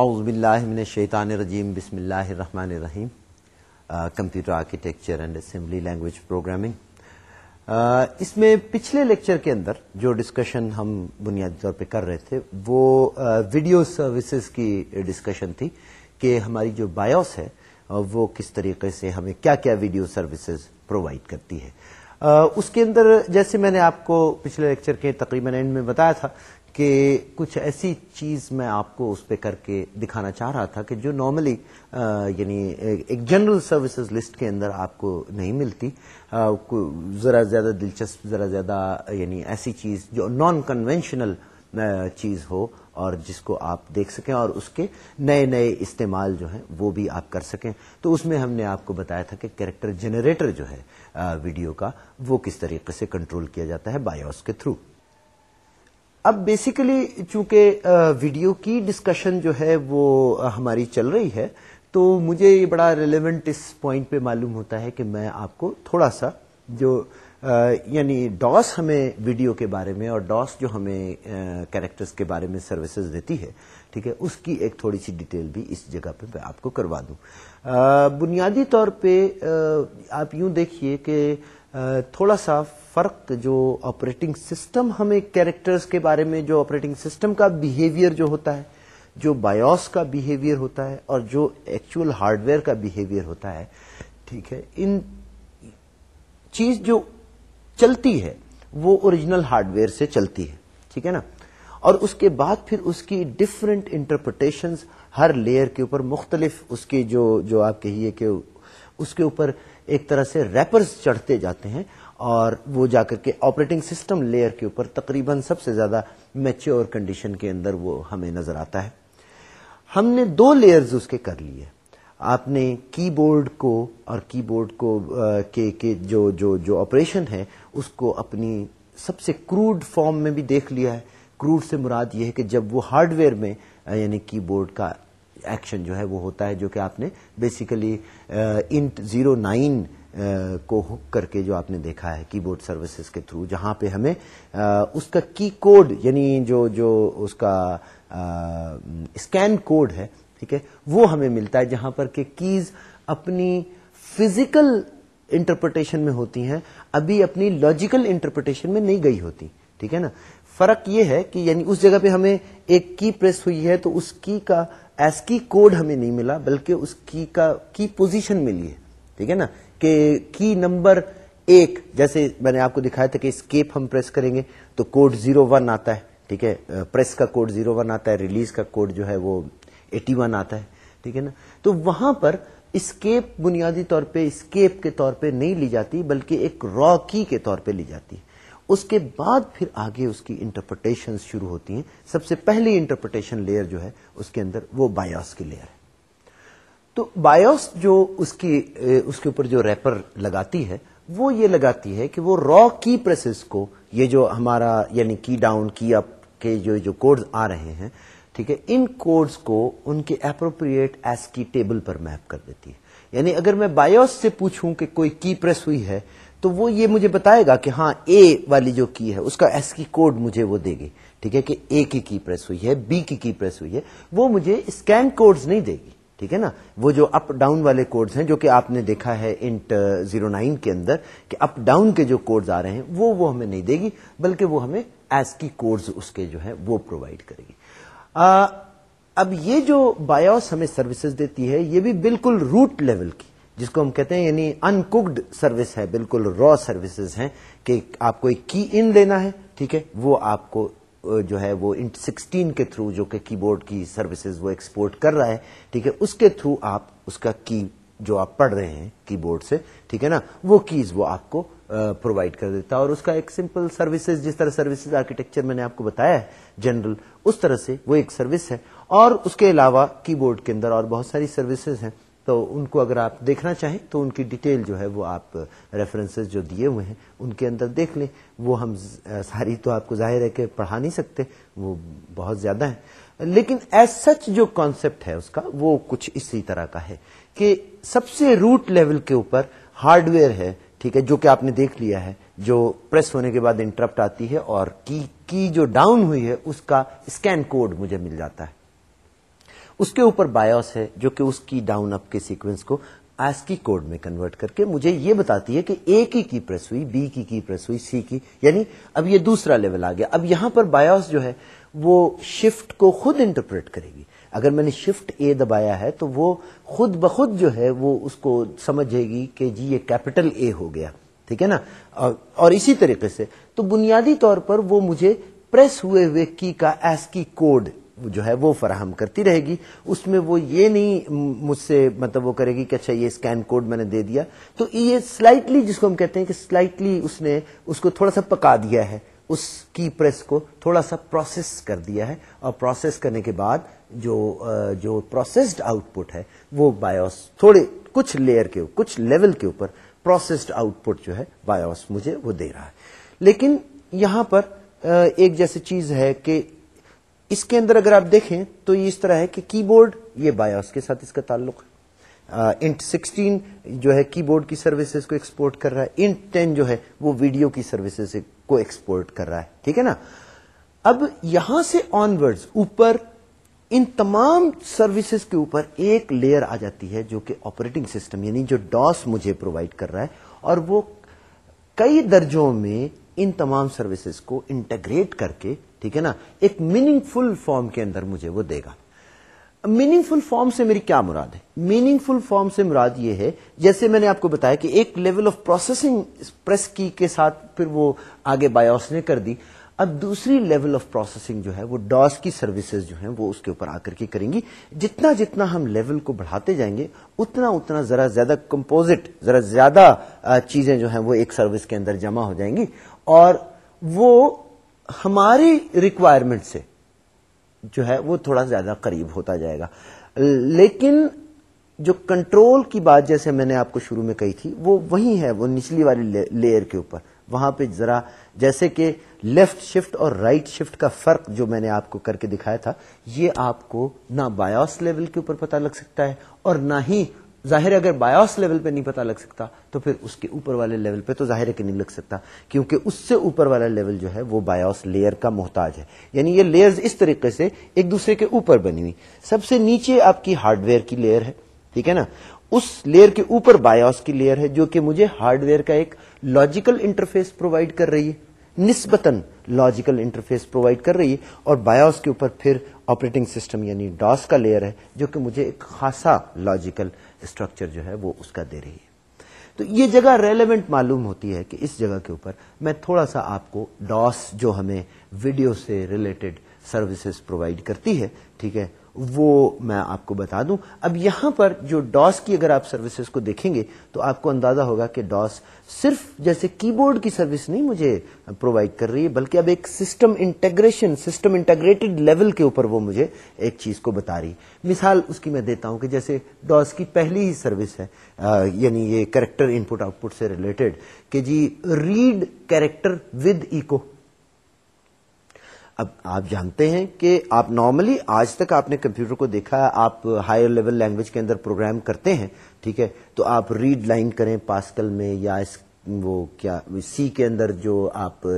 اعوذ باللہ من الشیطان الرجیم، بسم اللہ الرحمن الرحیم۔ Computer architecture and assembly language programming. اس میں پچھلے لیکچر کے اندر جو ڈسکشن ہم بنیادی طور پہ کر رہے تھے، وہ ویڈیو سروسز کی ڈسکشن تھی کہ ہماری جو بایوس ہے وہ کس طریقے سے ہمیں کیا کیا ویڈیو سروسز پرووائڈ کرتی ہے۔ اس کے اندر جیسے میں نے آپ کو پچھلے لیکچر کے تقریباً اینڈ میں بتایا تھا کہ کچھ ایسی چیز میں آپ کو اس پہ کر کے دکھانا چاہ رہا تھا کہ جو نارملی یعنی ایک جنرل سروسز لسٹ کے اندر آپ کو نہیں ملتی ذرا زیادہ دلچسپ، ذرا زیادہ یعنی ایسی چیز جو نان کنونشنل چیز ہو اور جس کو آپ دیکھ سکیں اور اس کے نئے نئے استعمال جو ہیں وہ بھی آپ کر سکیں۔ تو اس میں ہم نے آپ کو بتایا تھا کہ کیریکٹر جنریٹر جو ہے ویڈیو کا وہ کس طریقے سے کنٹرول کیا جاتا ہے بایوس کے تھرو اب بیسیکلی چونکہ ویڈیو کی ڈسکشن جو ہے وہ ہماری چل رہی ہے، تو مجھے یہ بڑا ریلیونٹ اس پوائنٹ پہ معلوم ہوتا ہے کہ میں آپ کو تھوڑا سا جو یعنی ڈاس ہمیں ویڈیو کے بارے میں اور ڈاس جو ہمیں کیریکٹرز کے بارے میں سروسز دیتی ہے، ٹھیک ہے، اس کی ایک تھوڑی سی ڈیٹیل بھی اس جگہ پہ میں آپ کو کروا دوں۔ بنیادی طور پہ آپ یوں دیکھیے کہ تھوڑا سا فرق جو آپریٹنگ سسٹم ہمیں کیریکٹرز کے بارے میں، جو آپریٹنگ سسٹم کا بیہیویئر جو ہوتا ہے، جو بایوس کا بیہیویئر ہوتا ہے، اور جو ایکچوئل ہارڈ ویئر کا بیہیویئر ہوتا ہے، ٹھیک ہے؟ ان چیز جو چلتی ہے، وہ اوریجنل ہارڈ ویئر سے چلتی ہے، ٹھیک ہے نا؟ اور اس کے بعد پھر اس کی ڈفرینٹ انٹرپریٹیشن ہر لیئر کے اوپر مختلف، اس کے جو جو آپ کہیے کہ اس کے اوپر ایک طرح سے ریپرز چڑھتے جاتے ہیں اور وہ جا کر کے آپریٹنگ سسٹم لیئر کے اوپر تقریباً سب سے زیادہ میچور کنڈیشن کے اندر وہ ہمیں نظر آتا ہے۔ ہم نے دو لیئرز اس کے کر لیے۔ آپ نے کی بورڈ کو اور کی بورڈ کو کے جو جو جو آپریشن ہے، اس کو اپنی سب سے کروڈ فارم میں بھی دیکھ لیا ہے۔ کروڈ سے مراد یہ ہے کہ جب وہ ہارڈ ویئر میں یعنی کی بورڈ کا ایکشن جو ہے وہ ہوتا ہے جو کہ آپ نے بیسیکلی انٹ زیرو نائن کو ہک کر کے جو آپ نے دیکھا ہے کی بورڈ سروسز کے تھرو جہاں پہ ہمیں uh, اس کا کی کوڈ یعنی جو جو اس کا uh, اسکین کوڈ ہے، ٹھیک ہے، وہ ہمیں ملتا ہے جہاں پر کہ کیز اپنی فزیکل انٹرپریٹیشن میں ہوتی ہیں، ابھی اپنی لاجیکل انٹرپریٹیشن میں نہیں گئی ہوتی، ٹھیک ہے نا؟ فرق یہ ہے کہ یعنی اس جگہ پہ ہمیں ایک کی پریس ہوئی ہے تو اس کی کا ایس کی کوڈ ہمیں نہیں ملا، بلکہ اس کی کا، کی پوزیشن ملی ہے۔ ٹھیک ہے نا؟ کہ کی نمبر ایک، جیسے میں نے آپ کو دکھایا تھا کہ اسکیپ ہم پریس کریں گے تو کوڈ زیرو ون آتا ہے۔ ٹھیک ہے؟ پریس کا کوڈ زیرو ون آتا ہے، ریلیز کا کوڈ جو ہے وہ ایٹی ون آتا ہے۔ ٹھیک ہے نا؟ تو وہاں پر اسکیپ بنیادی طور پہ، اسکیپ کے طور پہ نہیں لی جاتی، بلکہ ایک را کی کے طور پہ لی جاتی۔ ہے اس کے بعد پھر آگے اس کی انٹرپریٹیشن شروع ہوتی ہیں۔ سب سے پہلی انٹرپریٹیشن لیئر جو ہے، اس کے اندر وہ بایوس کی لیئر ہے۔ تو بایوس جو اس کی، اس کے اوپر جو ریپر لگاتی ہے، وہ یہ لگاتی ہے کہ وہ را کی پریسز کو، یہ جو ہمارا یعنی کی ڈاؤن کی اپ کے جو جو کوڈز آ رہے ہیں، ٹھیک ہے، ان کوڈز کو ان کے اپروپریٹ ایس کی ٹیبل پر میپ کر دیتی ہے۔ یعنی اگر میں بایوس سے پوچھوں کہ کوئی کی پریس ہوئی ہے تو وہ یہ مجھے بتائے گا کہ ہاں اے والی جو کی ہے اس کا ایس کی کوڈ مجھے وہ دے گی۔ ٹھیک ہے کہ اے کی کی پریس ہوئی ہے بی کی کی پریس ہوئی ہے وہ مجھے اسکین کوڈز نہیں دے گی۔ ٹھیک ہے نا؟ وہ جو اپ ڈاؤن والے کوڈز ہیں جو کہ آپ نے دیکھا ہے انٹ زیرو نائن کے اندر کہ اپ ڈاؤن کے جو کوڈز آ رہے ہیں وہ وہ ہمیں نہیں دے گی بلکہ وہ ہمیں ایس کی کوڈز اس کے جو ہے وہ پرووائڈ کرے گی۔ آ, اب یہ جو بایوس ہمیں سروسز دیتی ہے یہ بھی بالکل روٹ لیول کی۔ جس کو ہم کہتے ہیں یعنی ان کوکڈ سروس ہے، بالکل را سروسز ہیں کہ آپ کو ایک کی ان لینا ہے، ٹھیک ہے؟ وہ آپ کو جو ہے، وہ انٹ سکسٹین کے تھرو جو کہ کی بورڈ کی سروسز وہ ایکسپورٹ کر رہا ہے، ٹھیک ہے؟ اس کے تھرو آپ اس کا کی جو آپ پڑھ رہے ہیں کی بورڈ سے، ٹھیک ہے نا؟ وہ کیز وہ آپ کو پرووائڈ کر دیتا ہے اور اس کا ایک سمپل سروسز جس طرح سروسز آرکیٹیکچر میں نے آپ کو بتایا ہے جنرل اس طرح سے وہ ایک سروس ہے۔ اور اس کے علاوہ کی بورڈ کے اندر اور بہت ساری سروسز ہیں۔ تو ان کو اگر آپ دیکھنا چاہیں تو ان کی ڈیٹیل جو ہے وہ آپ ریفرنسز جو دیے ہوئے ہیں، ان کے اندر دیکھ لیں۔ وہ ہم ساری تو آپ کو ظاہر ہے کہ پڑھا نہیں سکتے، وہ بہت زیادہ ہیں۔ لیکن ایز سچ جو کانسیپٹ ہے اس کا، وہ کچھ اسی طرح کا ہے کہ سب سے روٹ لیول کے اوپر ہارڈ ویئر ہے، ٹھیک ہے، جو کہ آپ نے دیکھ لیا ہے، جو پریس ہونے کے بعد انٹرپٹ آتی ہے اور کی کی جو ڈاؤن ہوئی ہے، اس کا اسکین کوڈ مجھے مل جاتا ہے۔ اس کے اوپر بایوس ہے جو کہ اس کی ڈاؤن اپ کے سیکوینس کو کی کوڈ میں کنورٹ کر کے مجھے یہ بتاتی ہے کہ اے کی کی پریس ہوئی بی کی کی پریس ہوئی سی کی یعنی اب یہ دوسرا لیول آ گیا۔ اب یہاں پر بایوس جو ہے وہ شفٹ کو خود انٹرپریٹ کرے گی۔ اگر میں نے شفٹ اے دبایا ہے تو وہ خود بخود جو ہے وہ اس کو سمجھے گی کہ جی یہ کیپٹل اے ہو گیا۔ ٹھیک ہے نا؟ اور اسی طریقے سے تو بنیادی طور پر وہ مجھے پریس ہوئے ہوئے کی کا ایس کی کوڈ جو ہے وہ فراہم کرتی رہے گی۔ اس میں وہ یہ نہیں مجھ سے مطلب وہ کرے گی کہ اچھا یہ اسکین کوڈ میں نے دے دیا۔ تو یہ سلائٹلی جس کو ہم کہتے ہیں کہ سلائٹلی اس نے اس کو تھوڑا سا پکا دیا ہے۔ اس کی پریس کو تھوڑا سا پروسیس کر دیا ہے۔ اور پروسیس کرنے کے بعد جو جو پروسیسڈ آؤٹ پٹ ہے، وہ بایوس تھوڑے کچھ لیئر کے، کچھ لیول کے اوپر پروسیسڈ آؤٹ پٹ جو ہے بایوس مجھے وہ دے رہا ہے۔ لیکن یہاں پر ایک جیسی چیز ہے کہ اس کے اندر اگر آپ دیکھیں تو یہ اس طرح ہے کہ کی بورڈ یہ بایوس کے ساتھ اس کا تعلق ہے۔ انٹ سکسٹین جو ہے کی بورڈ کی سروسز کو ایکسپورٹ کر رہا ہے۔ انٹ ٹین جو ہے وہ ویڈیو کی سروسز کو ایکسپورٹ کر رہا ہے۔ ٹھیک ہے نا؟ اب یہاں سے آن ورڈ اوپر، ان تمام سروسز کے اوپر ایک لیئر آ جاتی ہے جو کہ آپریٹنگ سسٹم یعنی جو ڈاس مجھے پرووائڈ کر رہا ہے۔ اور وہ کئی درجوں میں ان تمام سروسز کو انٹیگریٹ کر کے ٹھیک ہے نا؟ ایک میننگ فل فارم کے اندر مجھے وہ دے گا۔ میننگ فل فارم سے میری کیا مراد ہے؟ میننگ فل فارم سے مراد یہ ہے، جیسے میں نے آپ کو بتایا کہ ایک لیول آف پروسیسنگ پریس کی کے ساتھ پھر وہ آگے بایوس نے کر دی۔ اب دوسری لیول آف پروسیسنگ جو ہے، وہ ڈاس کی سروسز جو ہیں، وہ اس کے اوپر آ کر کے کریں گی۔ جتنا جتنا ہم لیول کو بڑھاتے جائیں گے، اتنا اتنا ذرا زیادہ کمپوزٹ ذرا زیادہ چیزیں جو ہیں، وہ ایک سروس کے اندر جمع ہو جائیں گی۔ اور وہ ہماری ریکوائرمنٹ سے جو ہے وہ تھوڑا زیادہ قریب ہوتا جائے گا۔ لیکن جو کنٹرول کی بات جیسے میں نے آپ کو شروع میں کہی تھی، وہ وہی ہے، وہ نچلی والی لیئر کے اوپر۔ وہاں پہ ذرا جیسے کہ لیفٹ شفٹ اور رائٹ right شفٹ کا فرق جو میں نے آپ کو کر کے دکھایا تھا، یہ آپ کو نہ بایوس لیول کے اوپر پتا لگ سکتا ہے اور نہ ہی ظاہر اگر بایوس لیول پہ نہیں پتا لگ سکتا، تو پھر اس کے اوپر والے لیول پہ تو ظاہر ہے کہ نہیں لگ سکتا، کیونکہ اس سے اوپر والا لیول جو ہے وہ بایوس لیئر کا محتاج ہے۔ یعنی یہ لیئر اس طریقے سے ایک دوسرے کے اوپر بنی ہوئی۔ سب سے نیچے آپ کی ہارڈ ویئر کی لیئر ہے، ٹھیک ہے نا؟ اس لیئر کے اوپر بایوس کی لیئر ہے، جو کہ مجھے ہارڈ ویئر کا ایک لاجیکل انٹرفیس پرووائڈ کر رہی ہے۔ نسبتاً لاجیکل انٹرفیس پرووائڈ کر رہی ہے اور بایوس کے اوپر پھر آپریٹنگ سسٹم یعنی ڈاس کا لیئر ہے جو کہ مجھے ایک خاصا لاجیکل اسٹرکچر جو ہے وہ اس کا دے رہی ہے۔ تو یہ جگہ ریلیونٹ معلوم ہوتی ہے کہ اس جگہ کے اوپر میں تھوڑا سا آپ کو ڈاس جو ہمیں ویڈیو سے ریلیٹڈ سروسز پرووائڈ کرتی ہے، ٹھیک ہے؟ وہ میں آپ کو بتا دوں۔ اب یہاں پر جو ڈاس کی اگر آپ سروسز کو دیکھیں گے تو آپ کو اندازہ ہوگا کہ ڈاس صرف جیسے کی بورڈ کی سروس نہیں مجھے پرووائڈ کر رہی ہے، بلکہ اب ایک system integration system integrated level کے اوپر وہ مجھے ایک چیز کو بتا رہی۔ مثال اس کی میں دیتا ہوں کہ جیسے ڈاس کی پہلی ہی سروس ہے یعنی یہ character in put out put سے ریلیٹڈ کہ جی ریڈ کیریکٹر ود ایکو اب آپ جانتے ہیں کہ آپ نارملی آج تک آپ نے کمپیوٹر کو دیکھا ہے، آپ ہائر لیول لینگویج کے اندر پروگرام کرتے ہیں، ٹھیک ہے؟ تو آپ ریڈ لائن کریں پاسکل میں یا وہ کیا سی کے اندر جو آپ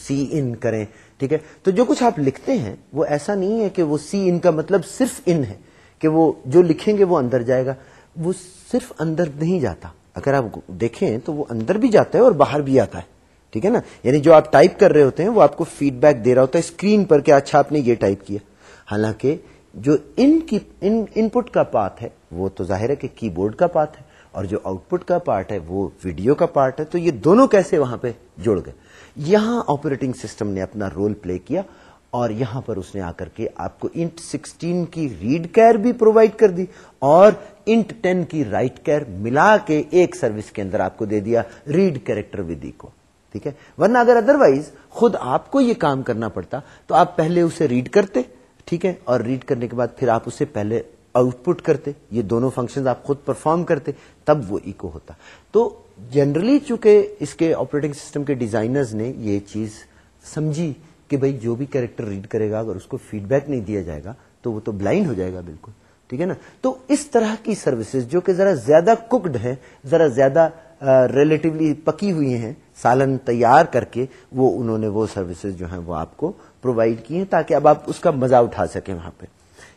سی ان کریں، ٹھیک ہے؟ تو جو کچھ آپ لکھتے ہیں، وہ ایسا نہیں ہے کہ وہ سی ان کا مطلب صرف ان ہے کہ وہ جو لکھیں گے وہ اندر جائے گا۔ وہ صرف اندر نہیں جاتا۔ اگر آپ دیکھیں تو وہ اندر بھی جاتا ہے اور باہر بھی آتا ہے۔ ٹھیک ہے نا؟ یعنی جو آپ ٹائپ کر رہے ہوتے ہیں، وہ آپ کو فیڈ بیک دے رہا ہوتا ہے اسکرین پر کہ اچھا آپ نے یہ ٹائپ کیا۔ حالانکہ جو ان کی، ان پٹ کا پارٹ ہے، وہ تو ظاہر ہے کہ کی بورڈ کا پارٹ ہے، اور جو آؤٹ پٹ کا پارٹ ہے، وہ ویڈیو کا پارٹ ہے۔ تو یہ دونوں کیسے وہاں پہ جڑ گئے؟ یہاں آپریٹنگ سسٹم نے اپنا رول پلے کیا، اور یہاں پر اس نے آ کر کے آپ کو انٹ سکسٹین کی ریڈ کیئر بھی پرووائڈ کر دی، اور انٹ ٹین کی رائٹ کیئر ملا کے ایک سروس کے اندر آپ کو دے دیا ریڈ کیریکٹر ودی کو ٹھیک ہے؟ ورنہ اگر ادروائز خود آپ کو یہ کام کرنا پڑتا تو آپ پہلے اسے ریڈ کرتے، ٹھیک ہے؟ اور ریڈ کرنے کے بعد پھر آپ اسے پہلے آؤٹ پٹ کرتے، یہ دونوں فنکشن آپ خود پرفارم کرتے، تب وہ ایکو ہوتا۔ تو جنرلی چونکہ اس کے آپریٹنگ سسٹم کے ڈیزائنرز نے یہ چیز سمجھی کہ بھائی جو بھی کریکٹر ریڈ کرے گا، اگر اس کو فیڈ بیک نہیں دیا جائے گا تو وہ تو بلائنڈ ہو جائے گا بالکل۔ ٹھیک ہے نا؟ تو اس طرح کی سروسز جو کہ ذرا زیادہ ککڈ ہیں، ذرا زیادہ ریلیٹولی پکی ہوئی ہیں سالن تیار کر کے وہ انہوں نے وہ سروسز جو ہیں وہ آپ کو پرووائڈ کی ہیں تاکہ اب آپ اس کا مزہ اٹھا سکیں وہاں پہ۔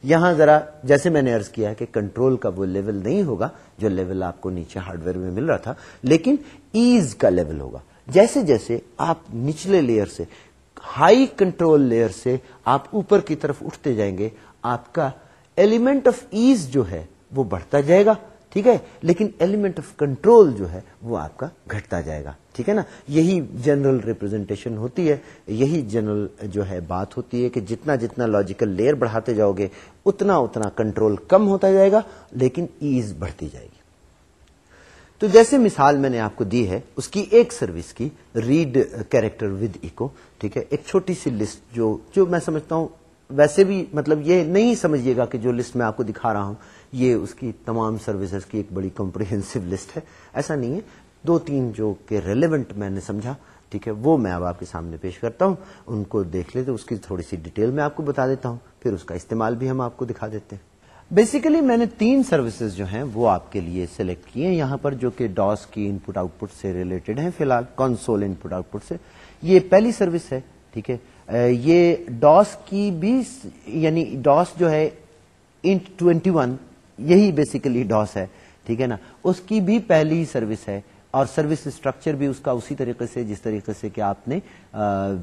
یہاں ذرا جیسے میں نے ارض کیا کہ کنٹرول کا وہ لیول نہیں ہوگا جو لیول آپ کو نیچے ہارڈ ویئر میں مل رہا تھا، لیکن ایز کا لیول ہوگا۔ جیسے جیسے آپ نچلے لیئر سے ہائی کنٹرول لیئر سے آپ اوپر کی طرف اٹھتے جائیں گے، آپ کا ایلیمنٹ آف ایز جو ہے وہ بڑھتا جائے گا۔ ٹھیک ہے؟ لیکن ایلیمنٹ آف کنٹرول جو ہے وہ آپ کا گھٹتا جائے گا، ٹھیک ہے نا؟ یہی جنرل ریپرزینٹیشن ہوتی ہے، یہی جنرل جو ہے بات ہوتی ہے کہ جتنا جتنا لاجیکل لیئر بڑھاتے جاؤ گے، اتنا اتنا کنٹرول کم ہوتا جائے گا، لیکن ایز بڑھتی جائے گی۔ تو جیسے مثال میں نے آپ کو دی ہے، اس کی ایک سروس کی ریڈ کیریکٹر ود ایکو ٹھیک ہے؟ ایک چھوٹی سی لسٹ جو جو میں سمجھتا ہوں ویسے بھی مطلب یہ نہیں سمجھیے گا کہ جو لسٹ میں آپ کو دکھا رہا ہوں، یہ اس کی تمام سروسز کی ایک بڑی کمپریہنسو لسٹ ہے۔ ایسا نہیں ہے۔ دو تین جو کہ ریلیونٹ میں نے سمجھا، ٹھیک ہے، وہ میں اب آپ کے سامنے پیش کرتا ہوں۔ ان کو دیکھ لے تو اس کی تھوڑی سی ڈیٹیل میں آپ کو بتا دیتا ہوں۔ پھر اس کا استعمال بھی ہم آپ کو دکھا دیتے ہیں۔ بیسیکلی میں نے تین سروسز جو ہیں، وہ آپ کے لیے سلیکٹ کیے یہاں پر جو کہ ڈاس کی ان پٹ آؤٹ پٹ سے ریلیٹڈ ہیں، فی الحال کانسول ان پٹ آؤٹ پٹ سے۔ یہ پہلی سروس ہے، ٹھیک ہے۔ یہ ڈاس کی بھی یعنی ڈاس جو ہے، انٹ ٹوینٹی ون، یہی بیسیکلی ڈاس ہے، ٹھیک ہے نا؟ اس کی بھی پہلی سروس ہے، اور سروس اسٹرکچر بھی اس کا اسی طریقے سے، جس طریقے سے کہ آپ نے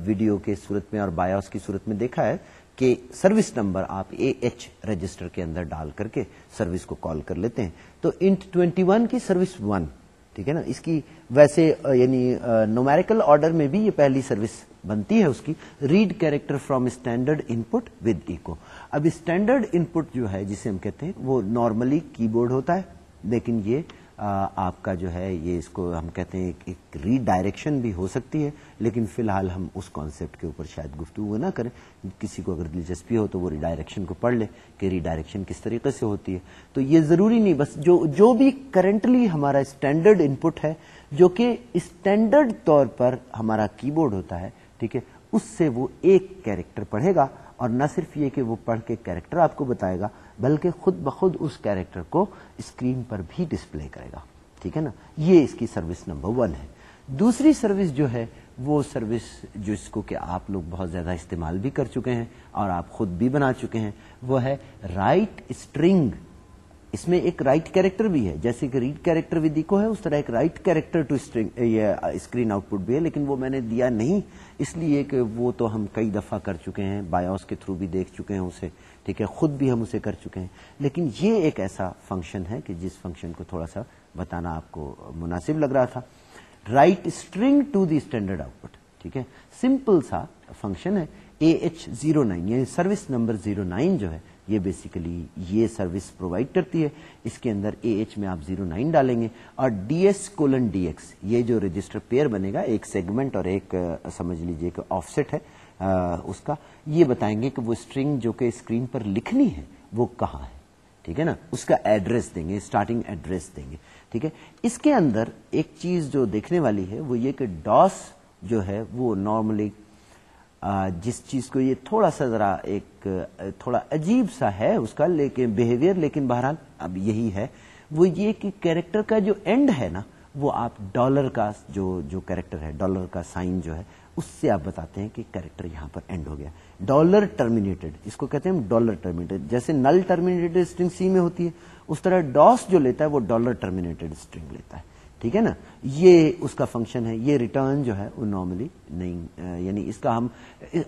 ویڈیو کے صورت میں اور بایوس کی صورت میں دیکھا ہے کہ سروس نمبر آپ اے ایچ رجسٹر کے اندر ڈال کر کے سروس کو کال کر لیتے ہیں۔ تو انٹ ٹوینٹی ون کی سروس ون ٹھیک ہے نا؟ اس کی ویسے یعنی نومیریکل آرڈر میں بھی یہ پہلی سروس بنتی ہے اس کی۔ Read character from standard in put with eco اب اسٹینڈرڈ ان پٹ جو ہے، جسے ہم کہتے ہیں، وہ نارملی کی بورڈ ہوتا ہے، لیکن یہ آپ کا جو ہے یہ اس کو ہم کہتے ہیں ایک ری ڈائریکشن بھی ہو سکتی ہے، لیکن فی الحال ہم اس کانسیپٹ کے اوپر شاید گفتگو نہ کریں۔ کسی کو اگر دلچسپی ہو تو وہ ری ڈائریکشن کو پڑھ لے کہ ری ڈائریکشن کس طریقے سے ہوتی ہے۔ تو یہ ضروری نہیں، بس جو جو بھی کرنٹلی ہمارا اسٹینڈرڈ ان پٹ ہے، جو کہ اسٹینڈرڈ طور پر ہمارا کی بورڈ ہوتا ہے، ٹھیک ہے، اس سے وہ ایک کیریکٹر پڑھے گا۔ اور نہ صرف یہ کہ وہ پڑھ کے کیریکٹر آپ کو بتائے گا بلکہ خود بخود اس کیریکٹر کو اسکرین پر بھی ڈسپلے کرے گا۔ ٹھیک ہے نا؟ یہ اس کی سروس نمبر ون ہے۔ دوسری سروس جو ہے، وہ سروس جس کو کہ آپ لوگ بہت زیادہ استعمال بھی کر چکے ہیں اور آپ خود بھی بنا چکے ہیں، وہ ہے رائٹ اسٹرنگ۔ اس میں ایک رائٹ کیریکٹر بھی ہے۔ جیسے کہ ریڈ کیریکٹر بھی دیکھو ہے، اس طرح ایک write character to screen output بھی ہے، لیکن وہ میں نے دیا نہیں۔ اس لیے کہ وہ تو ہم کئی دفعہ کر چکے ہیں، بایوس کے تھرو بھی دیکھ چکے ہیں اسے۔ ٹھیک ہے، خود بھی ہم اسے کر چکے ہیں۔ لیکن یہ ایک ایسا فنکشن ہے کہ جس فنکشن کو تھوڑا سا بتانا آپ کو مناسب لگ رہا تھا۔ Write string to the standard output ٹھیک ہے۔ سمپل سا فنکشن ہے۔ اے ایچ زیرو نائن یعنی سروس نمبر زیرو نائن جو ہے، یہ بیسیکلی یہ سروس پرووائڈ کرتی ہے۔ اس کے اندر اے ایچ میں آپ زیرو نائن ڈالیں گے۔ اور D S colon D X یہ جو رجسٹر پیئر بنے گا، ایک سیگمنٹ اور ایک سمجھ لیجیے کہ آف سیٹ ہے۔ اس کا، یہ بتائیں گے کہ وہ اسٹرنگ جو کہ اسکرین پر لکھنی ہے، وہ کہاں ہے؟ ٹھیک ہے نا؟ اس کا ایڈریس دیں گے اسٹارٹنگ ایڈریس دیں گے، ٹھیک ہے؟ اس کے اندر ایک چیز جو دیکھنے والی ہے، وہ یہ کہ ڈاس جو ہے، وہ نارملی جس چیز کو یہ تھوڑا سا ذرا ایک، تھوڑا عجیب سا ہے، اس کا لیکن بہیویئر لیکن بہرحال اب یہی ہے، وہ یہ کہ کیریکٹر کا جو اینڈ ہے نا، وہ آپ ڈالر کا جو جو کیریکٹر ہے ڈالر کا سائن جو ہے اس سے آپ بتاتے ہیں کہ کیریکٹر یہاں پر اینڈ ہو گیا۔ ڈالر ٹرمینیٹڈ اس کو کہتے ہیں ڈالر ٹرمینیٹڈ جیسے نل ٹرمینیٹڈ اسٹرنگ سی میں ہوتی ہے، اس طرح ڈاس جو لیتا ہے وہ ڈالر ٹرمینیٹڈ اسٹرنگ لیتا ہے۔ ٹھیک ہے نا؟ یہ اس کا فنکشن ہے، یہ ریٹرن جو ہے وہ نارملی نہیں یعنی اس کا ہم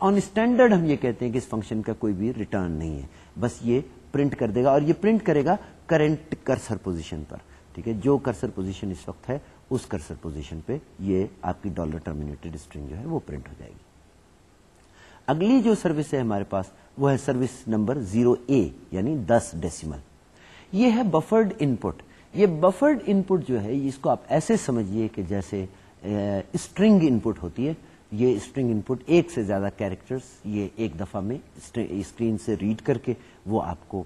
آن اسٹینڈرڈ ہم یہ کہتے ہیں کہ اس فنکشن کا کوئی بھی ریٹرن نہیں ہے۔ بس یہ پرنٹ کر دے گا اور یہ پرنٹ کرے گا کرنٹ کرسر پوزیشن پر۔ ٹھیک ہے؟ جو کرسر پوزیشن اس وقت ہے اس کرسر پوزیشن پہ یہ آپ کی ڈالر ٹرمینیٹڈ اسٹرنگ جو ہے وہ پرنٹ ہو جائے گی۔ اگلی جو سروس ہے ہمارے پاس وہ ہے سروس نمبر زیرو اے یعنی دس ڈیسیمل یہ ہے بفرڈ ان پٹ یہ بفرڈ ان پٹ جو ہے، اس کو آپ ایسے سمجھیے کہ جیسے اسٹرنگ ان پٹ ہوتی ہے۔ یہ اسٹرنگ ان پٹ ایک سے زیادہ کیریکٹرز یہ ایک دفعہ میں اسکرین سے ریڈ کر کے وہ آپ کو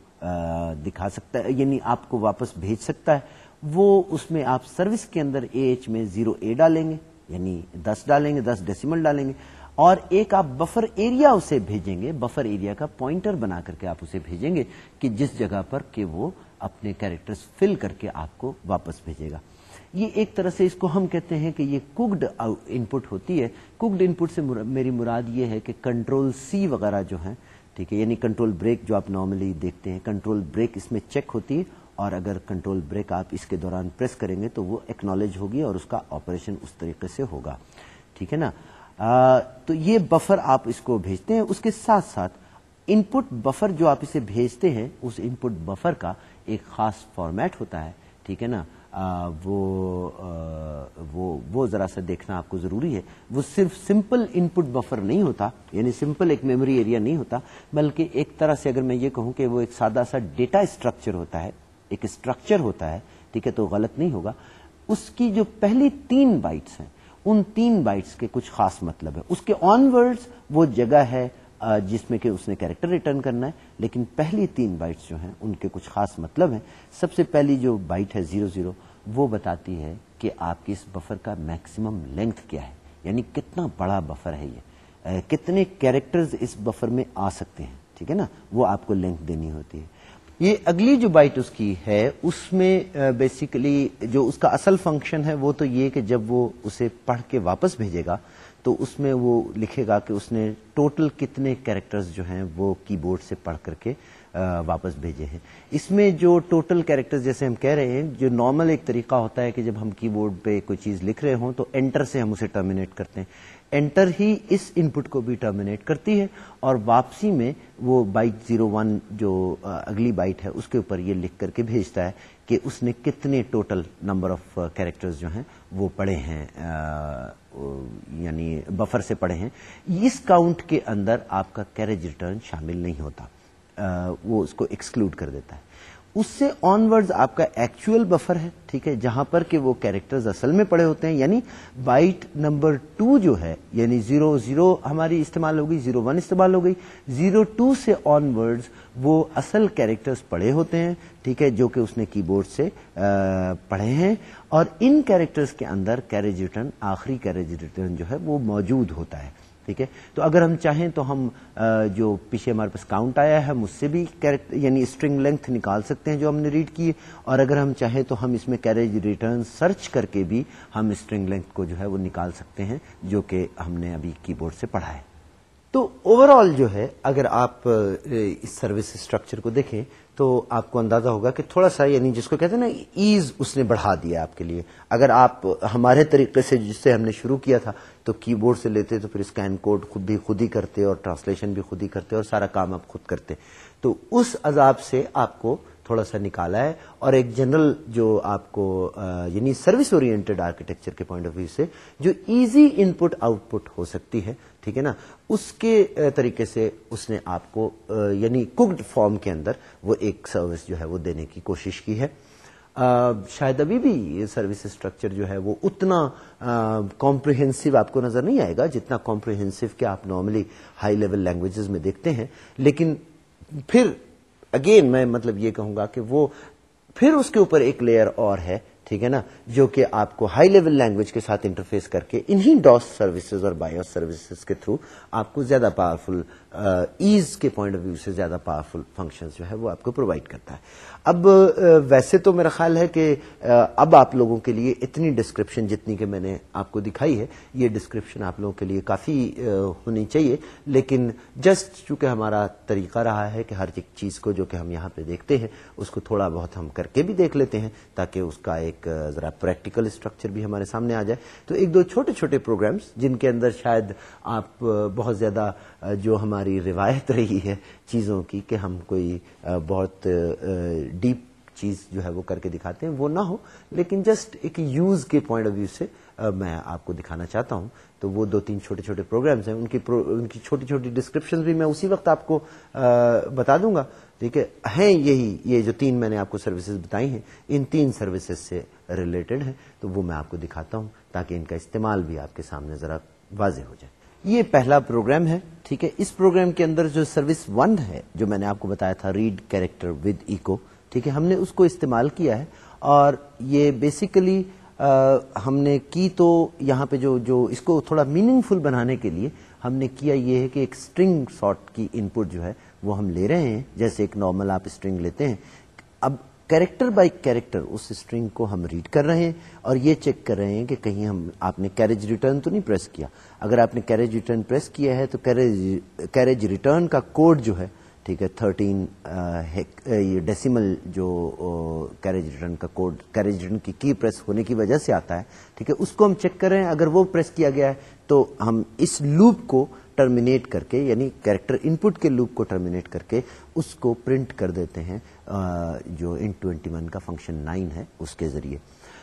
دکھا سکتا ہے یعنی آپ کو واپس بھیج سکتا ہے۔ وہ اس میں آپ سروس کے اندر اے ایچ میں زیرو اے ڈالیں گے یعنی دس ڈالیں گے، دس ڈیسیمل ڈالیں گے، اور ایک آپ بفر ایریا اسے بھیجیں گے، بفر ایریا کا پوائنٹر بنا کر کے آپ اسے بھیجیں گے کہ جس جگہ پر کہ وہ اپنے کیریکٹر فل کر کے آپ کو واپس بھیجے گا۔ یہ ایک طرح سے اس کو ہم کہتے ہیں کہ یہ کوکڈ ان پٹ ہوتی ہے۔ کوکڈ ان پٹ سے میری مراد یہ ہے کہ کنٹرول سی وغیرہ جو ہیں، ٹھیک ہے یعنی کنٹرول بریک جو آپ نارملی دیکھتے ہیں، کنٹرول بریک اس میں چیک ہوتی ہے اور اگر کنٹرول بریک آپ اس کے دوران پریس کریں گے تو وہ ایکنالج ہوگی اور اس کا آپریشن اس طریقے سے ہوگا۔ ٹھیک ہے نا؟ تو یہ بفر آپ اس کو بھیجتے ہیں۔ اس کے ساتھ ساتھ ان پٹ بفر جو آپ اسے بھیجتے ہیں، اس ان پٹ بفر کا ایک خاص فارمیٹ ہوتا ہے۔ ٹھیک ہے نا؟ وہ وہ وہ ذرا سا دیکھنا آپ کو ضروری ہے۔ وہ صرف سمپل ان پٹ بفر نہیں ہوتا یعنی سمپل ایک میموری ایریا نہیں ہوتا، بلکہ ایک طرح سے اگر میں یہ کہوں کہ وہ ایک سادہ سا ڈیٹا اسٹرکچر ہوتا ہے۔ ایک اسٹرکچر ہوتا ہے، ٹھیک ہے، تو غلط نہیں ہوگا۔ اس کی جو پہلی تین بائٹس ہیں، ان تین بائٹس کے کچھ خاص مطلب ہے اس کے آن ورڈ وہ جگہ ہے جس میں کہ اس نے کیریکٹر ریٹرن کرنا ہے، لیکن پہلی تین بائٹس جو ہیں، ان کے کچھ خاص مطلب ہیں۔ سب سے پہلی جو بائٹ ہے زیرو زیرو، وہ بتاتی ہے کہ آپ کی اس بفر کا میکسیمم لینتھ کیا ہے۔ یعنی کتنا بڑا بفر ہے یہ۔ کتنے کیریکٹرز اس بفر میں آ سکتے ہیں، ٹھیک ہے نا؟ وہ آپ کو لینتھ دینی ہوتی ہے۔ یہ اگلی جو بائٹ اس کی ہے، اس میں بیسیکلی جو اس کا اصل فنکشن ہے، وہ تو یہ کہ جب وہ اسے پڑھ کے واپس بھیجے گا، تو اس میں وہ لکھے گا کہ اس نے ٹوٹل کتنے کیریکٹرز جو ہیں وہ کی بورڈ سے پڑھ کر کے واپس بھیجے ہیں۔ اس میں جو ٹوٹل کیریکٹر جیسے ہم کہہ رہے ہیں، جو نارمل ایک طریقہ ہوتا ہے کہ جب ہم کی بورڈ پہ کوئی چیز لکھ رہے ہوں، تو انٹر سے ہم اسے ٹرمینیٹ کرتے ہیں۔ انٹر ہی اس ان پٹ کو بھی ٹرمینیٹ کرتی ہے اور واپسی میں وہ بائٹ زیرو ون جو اگلی بائٹ ہے، اس کے اوپر یہ لکھ کر کے بھیجتا ہے کہ اس نے کتنے ٹوٹل نمبر آف کیریکٹرز جو ہیں وہ پڑھے ہیں یعنی بفر سے پڑھے ہیں۔ اس کاؤنٹ کے اندر آپ کا کیریج ریٹرن شامل نہیں ہوتا وہ اس کو ایکسکلوڈ کر دیتا ہے۔ اس سے آن ورڈ آپ کا ایکچوئل بفر ہے، ٹھیک ہے، جہاں پر کہ وہ کیریکٹر اصل میں پڑے ہوتے ہیں یعنی بائٹ نمبر ٹو جو ہے یعنی زیرو زیرو ہماری استعمال ہو گئی زیرو ون استعمال ہو گئی زیرو ٹو سے آن ورڈ وہ اصل کیریکٹرز پڑے ہوتے ہیں، ٹھیک ہے، جو کہ اس نے کی بورڈ سے پڑھے ہیں، اور ان کیریکٹرز کے اندر کیریج ریٹرن آخری کیریج ریٹرن جو ہے وہ موجود ہوتا ہے۔ ٹھیک ہے؟ تو اگر ہم چاہیں تو ہم جو پیچھے ہمارے پاس کاؤنٹ آیا ہے، ہم اس سے بھی یعنی اسٹرنگ لینتھ نکال سکتے ہیں جو ہم نے ریڈ کی اور اگر ہم چاہیں تو ہم اس میں کیریج ریٹرن سرچ کر کے بھی ہم اسٹرنگ لینتھ کو جو ہے وہ نکال سکتے ہیں، جو کہ ہم نے ابھی کی بورڈ سے پڑھا ہے۔ تو اوور آل جو ہے، اگر آپ اس سروس اسٹرکچر کو دیکھیں، تو آپ کو اندازہ ہوگا کہ تھوڑا سا یعنی جس کو کہتے ہیں نا ایز اس نے بڑھا دیا آپ کے لیے۔ اگر آپ ہمارے طریقے سے، جس سے ہم نے شروع کیا تھا، تو کی بورڈ سے لیتے، تو پھر اسکین کوڈ خود بھی خود ہی کرتے اور ٹرانسلیشن بھی خود ہی کرتے اور سارا کام آپ خود کرتے۔ تو اس عذاب سے آپ کو تھوڑا سا نکالا ہے اور ایک جنرل جو آپ کو یعنی سروس اورینٹیڈ آرکیٹیکچر کے پوائنٹ آف ویو سے جو ایزی ان پٹ آؤٹ پٹ ہو سکتی ہے، ٹھیک ہے نا؟ اس کے طریقے سے اس نے آپ کو یعنی کوکڈ فارم کے اندر وہ ایک سروس جو ہے وہ دینے کی کوشش کی ہے۔ شاید ابھی بھی یہ سروس اسٹرکچر جو ہے وہ اتنا کمپریہنسو آپ کو نظر نہیں آئے گا جتنا کمپریہنسو کہ آپ نارملی ہائی لیول لینگویجز میں دیکھتے ہیں، لیکن پھر اگین میں مطلب یہ کہوں گا کہ وہ پھر اس کے اوپر ایک لیئر اور ہے، ٹھیک ہے نا؟ جو کہ آپ کو ہائی لیول لینگویج کے ساتھ انٹرفیس کر کے انہی ڈاس سروسز اور بایوس سروسز کے تھرو آپ کو زیادہ پاورفل ایز کے پوائنٹ آف ویو سے زیادہ پاورفل فنکشن جو ہے وہ آپ کو پرووائڈ کرتا ہے۔ اب ویسے تو میرا خیال ہے کہ اب آپ لوگوں کے لیے اتنی ڈسکرپشن جتنی کہ میں نے آپ کو دکھائی ہے، یہ ڈسکرپشن آپ لوگوں کے لیے کافی ہونی چاہیے۔ لیکن جسٹ چونکہ ہمارا طریقہ رہا ہے کہ ہر ایک چیز کو جو کہ ہم یہاں پہ دیکھتے ہیں، اس کو تھوڑا بہت ہم کر کے بھی دیکھ لیتے ہیں تاکہ اس کا ایک ذرا پریکٹیکل اسٹرکچر بھی ہمارے سامنے آ جائے۔ تو ایک دو چھوٹے چھوٹے پروگرامس جن کے اندر شاید آپ بہت زیادہ جو ہماری روایت رہی ہے چیزوں کی کہ ہم کوئی بہت ڈیپ چیز جو ہے وہ کر کے دکھاتے ہیں، وہ نہ ہو، لیکن جسٹ ایک یوز کے پوائنٹ آف ویو سے میں آپ کو دکھانا چاہتا ہوں۔ تو وہ دو تین چھوٹے چھوٹے پروگرامس ہیں، ان کی ان کی چھوٹی چھوٹی ڈسکرپشن بھی میں اسی وقت آپ کو بتا دوں گا۔ ٹھیک ہے ہیں یہی، یہ جو تین میں نے آپ کو سروسز بتائی ہیں، ان تین سروسز سے ریلیٹڈ ہیں۔ تو وہ میں آپ کو دکھاتا ہوں تاکہ ان کا استعمال بھی آپ کے سامنے ذرا واضح ہو جائے۔ یہ پہلا پروگرام ہے، ٹھیک ہے؟ اس پروگرام کے اندر جو سروس ون ہے، جو میں نے آپ کو بتایا تھا، ریڈ کیریکٹر ود ایکو، ٹھیک ہے؟ ہم نے اس کو استعمال کیا ہے اور یہ بیسیکلی ہم نے کی تو یہاں پہ جو جو اس کو تھوڑا میننگ فل بنانے کے لیے ہم نے کیا یہ ہے کہ ایک اسٹرنگ سارٹ کی ان پٹ جو ہے وہ ہم لے رہے ہیں، جیسے ایک نارمل آپ اسٹرنگ لیتے ہیں۔ اب کیریکٹر بائی کیریکٹر اس اسٹرنگ کو ہم ریڈ کر رہے ہیں اور یہ چیک کر رہے ہیں کہ کہیں ہم آپ نے کیریج ریٹرن تو نہیں پریس کیا۔ اگر آپ نے کیریج ریٹرن پریس کیا ہے تو کیریج ریٹرن کا کوڈ جو ہے، ٹھیک ہے، تھرٹین ڈیسیمل جو کیریج ریٹرن کا کوڈ، کیریج ریٹرن کی کی پریس ہونے کی وجہ سے آتا ہے، ٹھیک ہے، اس کو ہم چیک کر رہے ہیں۔ اگر وہ پریس کیا گیا ہے تو ہم اس لوپ کو ٹرمینیٹ کر کے یعنی کیریکٹر ان پٹ کے لوپ کو ٹرمینیٹ کر کے اس کو پرنٹ کر دیتے ہیں۔ جو ان ٹوینٹی ون کا فنکشن نائن ہے، اس کے ذریعے۔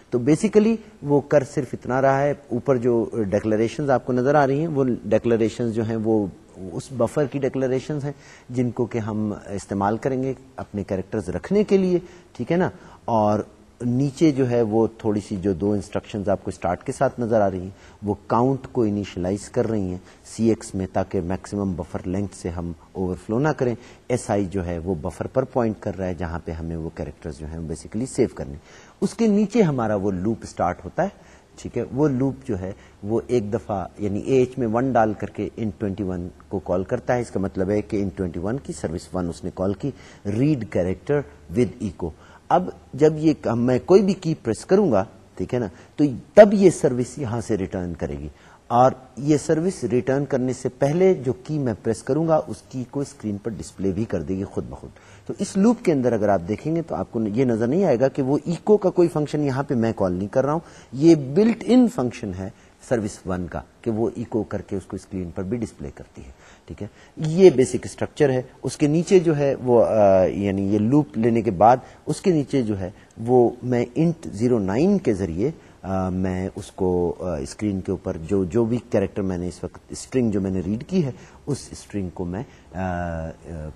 تو بیسیکلی وہ کر صرف اتنا رہا ہے، اوپر جو ڈیکلریشن آپ کو نظر آ رہی ہیں، وہ ڈیکلریشن جو ہیں، وہ اس بفر کی ڈیکلریشن ہیں، جن کو کہ ہم استعمال کریں گے اپنے کیریکٹرز رکھنے کے لیے، ٹھیک ہے نا؟ اور نیچے جو ہے وہ تھوڑی سی جو دو انسٹرکشنز آپ کو اسٹارٹ کے ساتھ نظر آ رہی ہیں، وہ کاؤنٹ کو انیشلائز کر رہی ہیں۔ سی ایکس میں تاکہ میکسیمم بفر لینتھ سے ہم اوور فلو نہ کریں۔ ایس آئی جو ہے وہ بفر پر پوائنٹ کر رہا ہے، جہاں پہ ہمیں وہ کیریکٹر جو ہیں بیسیکلی سیو کرنے اس کے نیچے ہمارا وہ لوپ اسٹارٹ ہوتا ہے، ٹھیک ہے؟ وہ لوپ جو ہے وہ ایک دفعہ یعنی اے ایچ میں ون ڈال کر کے ان ٹوینٹی ون کو کال کرتا ہے۔ اس کا مطلب ہے کہ ان ٹوینٹی ون کی سروس ون اس نے کال کی۔ ریڈ کیریکٹر ود ایکو اب جب یہ میں کوئی بھی کی پریس کروں گا، ٹھیک ہے نا، تو تب یہ سروس یہاں سے ریٹرن کرے گی۔ اور یہ سروس ریٹرن کرنے سے پہلے جو کی میں پریس کروں گا، اس کی کو اسکرین پر ڈسپلے بھی کر دے گی خود بخود۔ تو اس لوپ کے اندر اگر آپ دیکھیں گے تو آپ کو یہ نظر نہیں آئے گا کہ وہ ایکو کا کوئی فنکشن یہاں پہ میں کال نہیں کر رہا ہوں۔ یہ بلٹ ان فنکشن ہے سروس ون کا، کہ وہ ایکو کر کے اس کو اسکرین پر بھی ڈسپلے کرتی ہے۔ ٹھیک ہے؟ یہ بیسک اسٹرکچر ہے، اس کے نیچے جو ہے وہ یعنی یہ لوپ لینے کے بعد اس کے نیچے جو ہے وہ میں انٹ زیرو نائن کے ذریعے میں اس کو اسکرین کے اوپر جو جو بھی کیریکٹر میں نے اس وقت اسٹرنگ جو میں نے ریڈ کی ہے، اس اسٹرنگ کو میں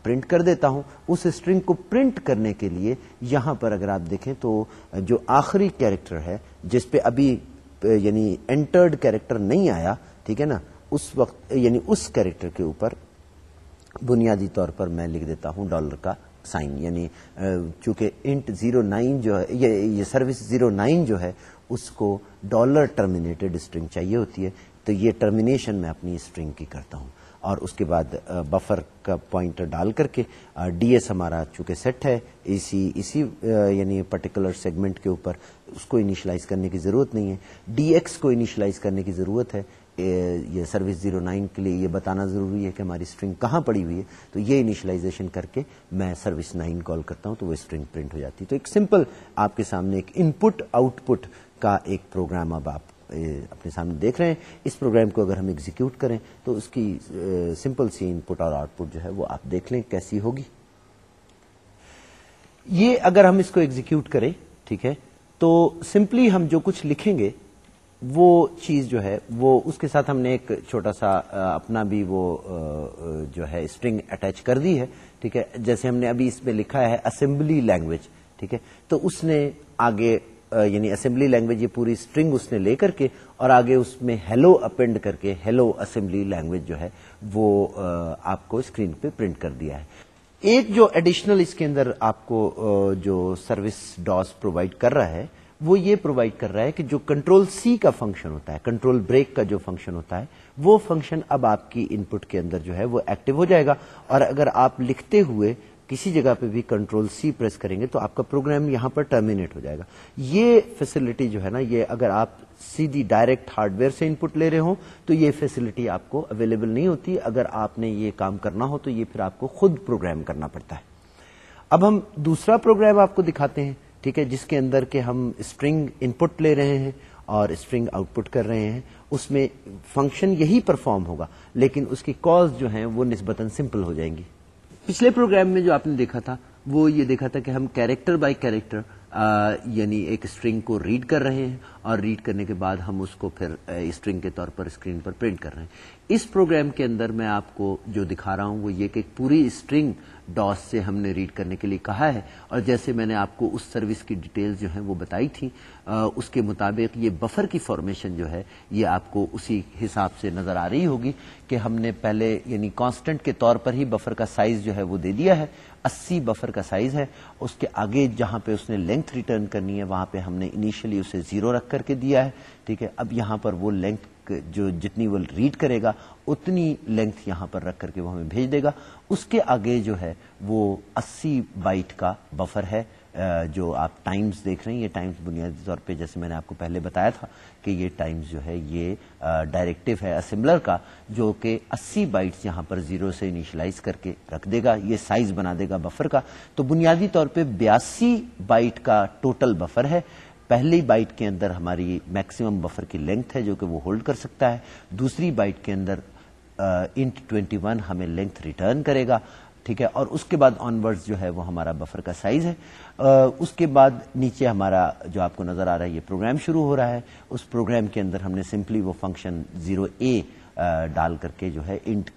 پرنٹ کر دیتا ہوں۔ اس اسٹرنگ کو پرنٹ کرنے کے لیے یہاں پر اگر آپ دیکھیں تو جو آخری کیریکٹر ہے، جس پہ ابھی یعنی انٹرڈ کیریکٹر نہیں آیا، ٹھیک ہے نا؟ اس وقت یعنی اس کیریکٹر کے اوپر بنیادی طور پر میں لکھ دیتا ہوں ڈالر کا سائن یعنی چونکہ انٹ زیرو نائن جو ہے، یہ سروس زیرو نائن جو ہے، اس کو ڈالر ٹرمینیٹڈ اسٹرنگ چاہیے ہوتی ہے، تو یہ ٹرمینیشن میں اپنی اسٹرنگ کی کرتا ہوں۔ اور اس کے بعد بفر کا پوائنٹر ڈال کر کے ڈی ایس ہمارا چونکہ سیٹ ہے، اسی اسی یعنی پرٹیکولر سیگمنٹ کے اوپر اس کو انیشلائز کرنے کی ضرورت نہیں ہے۔ ڈی ایکس کو انیشلائز کرنے کی ضرورت ہے یہ سروس زیرو نائن کے لیے یہ بتانا ضروری ہے کہ ہماری اسٹرنگ کہاں پڑی ہوئی ہے؟ تو یہ انیشلائزیشن کر کے میں سروس نائن کال کرتا ہوں تو وہ اسٹرنگ پرنٹ ہو جاتی ہے۔ تو ایک سمپل آپ کے سامنے ایک ان پٹ آؤٹ پٹ کا ایک پروگرام اب آپ اپنے سامنے دیکھ رہے ہیں۔ اس پروگرام کو اگر ہم ایگزیکیوٹ کریں تو اس کی سمپل سی ان پٹ اور آؤٹ پٹ جو ہے وہ آپ دیکھ لیں کیسی ہوگی۔ یہ اگر ہم اس کو ایگزیکیوٹ کریں، ٹھیک ہے، تو سمپلی ہم جو کچھ لکھیں گے وہ چیز جو ہے، وہ اس کے ساتھ ہم نے ایک چھوٹا سا اپنا بھی وہ جو ہے اسٹرنگ اٹیچ کر دی ہے، ٹھیک ہے؟ جیسے ہم نے ابھی اس میں لکھا ہے اسمبلی لینگویج ٹھیک ہے؟ تو اس نے آگے یعنی اسمبلی لینگویج یہ پوری اسٹرنگ اس نے لے کر کے، اور آگے اس میں ہیلو اپینڈ کر کے ہیلو اسمبلی لینگویج جو ہے، وہ آپ کو اسکرین پہ پرنٹ کر دیا ہے۔ ایک جو ایڈیشنل اس کے اندر آپ کو جو سروس ڈاس پرووائڈ کر رہا ہے وہ یہ پرووائڈ کر رہا ہے کہ جو کنٹرول سی کا فنکشن ہوتا ہے کنٹرول بریک کا جو فنکشن ہوتا ہے، وہ فنکشن اب آپ کی ان پٹ کے اندر جو ہے وہ ایکٹیو ہو جائے گا اور اگر آپ لکھتے ہوئے کسی جگہ پہ بھی کنٹرول سی پریس کریں گے تو آپ کا پروگرام یہاں پر ٹرمینیٹ ہو جائے گا۔ یہ فیسلٹی جو ہے نا، یہ اگر آپ سیدھی ڈائریکٹ ہارڈ ویئر سے ان پٹ لے رہے ہوں تو یہ فیسلٹی آپ کو اویلیبل نہیں ہوتی۔ اگر آپ نے یہ کام کرنا ہو تو یہ پھر آپ کو خود پروگرام کرنا پڑتا ہے۔ اب ہم دوسرا پروگرام آپ کو دکھاتے ہیں۔ ٹھیک ہے، جس کے اندر کے ہم اسٹرنگ ان پٹ لے رہے ہیں اور اسٹرنگ آؤٹ پٹ کر رہے ہیں، اس میں فنکشن یہی پرفارم ہوگا، لیکن اس کی کالز جو ہیں وہ نسبتاً سمپل ہو جائیں گی۔ پچھلے پروگرام میں جو آپ نے دیکھا تھا، وہ یہ دیکھا تھا کہ ہم کیریکٹر بائی کیریکٹر یعنی ایک اسٹرنگ کو ریڈ کر رہے ہیں اور ریڈ کرنے کے بعد ہم اس کو پھر اسٹرنگ کے طور پر اسکرین پر پرنٹ کر رہے ہیں۔ اس پروگرام کے اندر میں آپ کو جو دکھا رہا ہوں وہ یہ کہ پوری اسٹرنگ ڈاس سے ہم نے ریڈ کرنے کے لیے کہا ہے اور جیسے میں نے آپ کو اس سروس کی ڈیٹیلز جو ہیں وہ بتائی تھی اس کے مطابق یہ بفر کی فارمیشن جو ہے، یہ آپ کو اسی حساب سے نظر آ رہی ہوگی کہ ہم نے پہلے یعنی کانسٹنٹ کے طور پر ہی بفر کا سائز جو ہے وہ دے دیا ہے، اسی بفر کا سائز ہے۔ اس کے آگے جہاں پہ اس نے لینتھ ریٹرن کرنی ہے، وہاں پہ ہم نے انیشلی اسے زیرو رکھ کر کے دیا ہے۔ ٹھیک ہے، اب یہاں پر وہ لینتھ جو جتنی وہ ریڈ کرے گا، اتنی لینتھ یہاں پر رکھ کر کے وہ ہمیں بھیج دے گا۔ اس کے آگے جو ہے، وہ اسی بائٹ کا بفر ہے جو آپ ٹائمز دیکھ رہے ہیں۔ یہ ٹائمز بنیادی طور پہ جیسے میں نے آپ کو پہلے بتایا تھا کہ یہ ٹائمز جو ہے، یہ ڈائریکٹو ہے اسمبلر کا، جو کہ اسی بائٹس یہاں پر زیرو سے انیشلائز کر کے رکھ دے گا۔ یہ سائز بنا دے گا بفر کا۔ تو بنیادی طور پہ بیاسی بائٹ کا ٹوٹل بفر ہے۔ پہلی بائٹ کے اندر ہماری میکسیمم بفر کی لینتھ ہے جو کہ وہ ہولڈ کر سکتا ہے۔ دوسری بائٹ کے اندر انٹ ٹوینٹی ون ہمیں لینتھ ریٹرن کرے گا، ٹھیک ہے؟ اور اس کے بعد آن ورڈ جو ہے وہ ہمارا بفر کا سائز ہے۔ اس کے بعد نیچے ہمارا جو آپ کو نظر آ رہا ہے، یہ پروگرام شروع ہو رہا ہے۔ اس پروگرام کے اندر ہم نے سمپلی وہ فنکشن زیرو اے ڈال کر کے جو ہے انٹ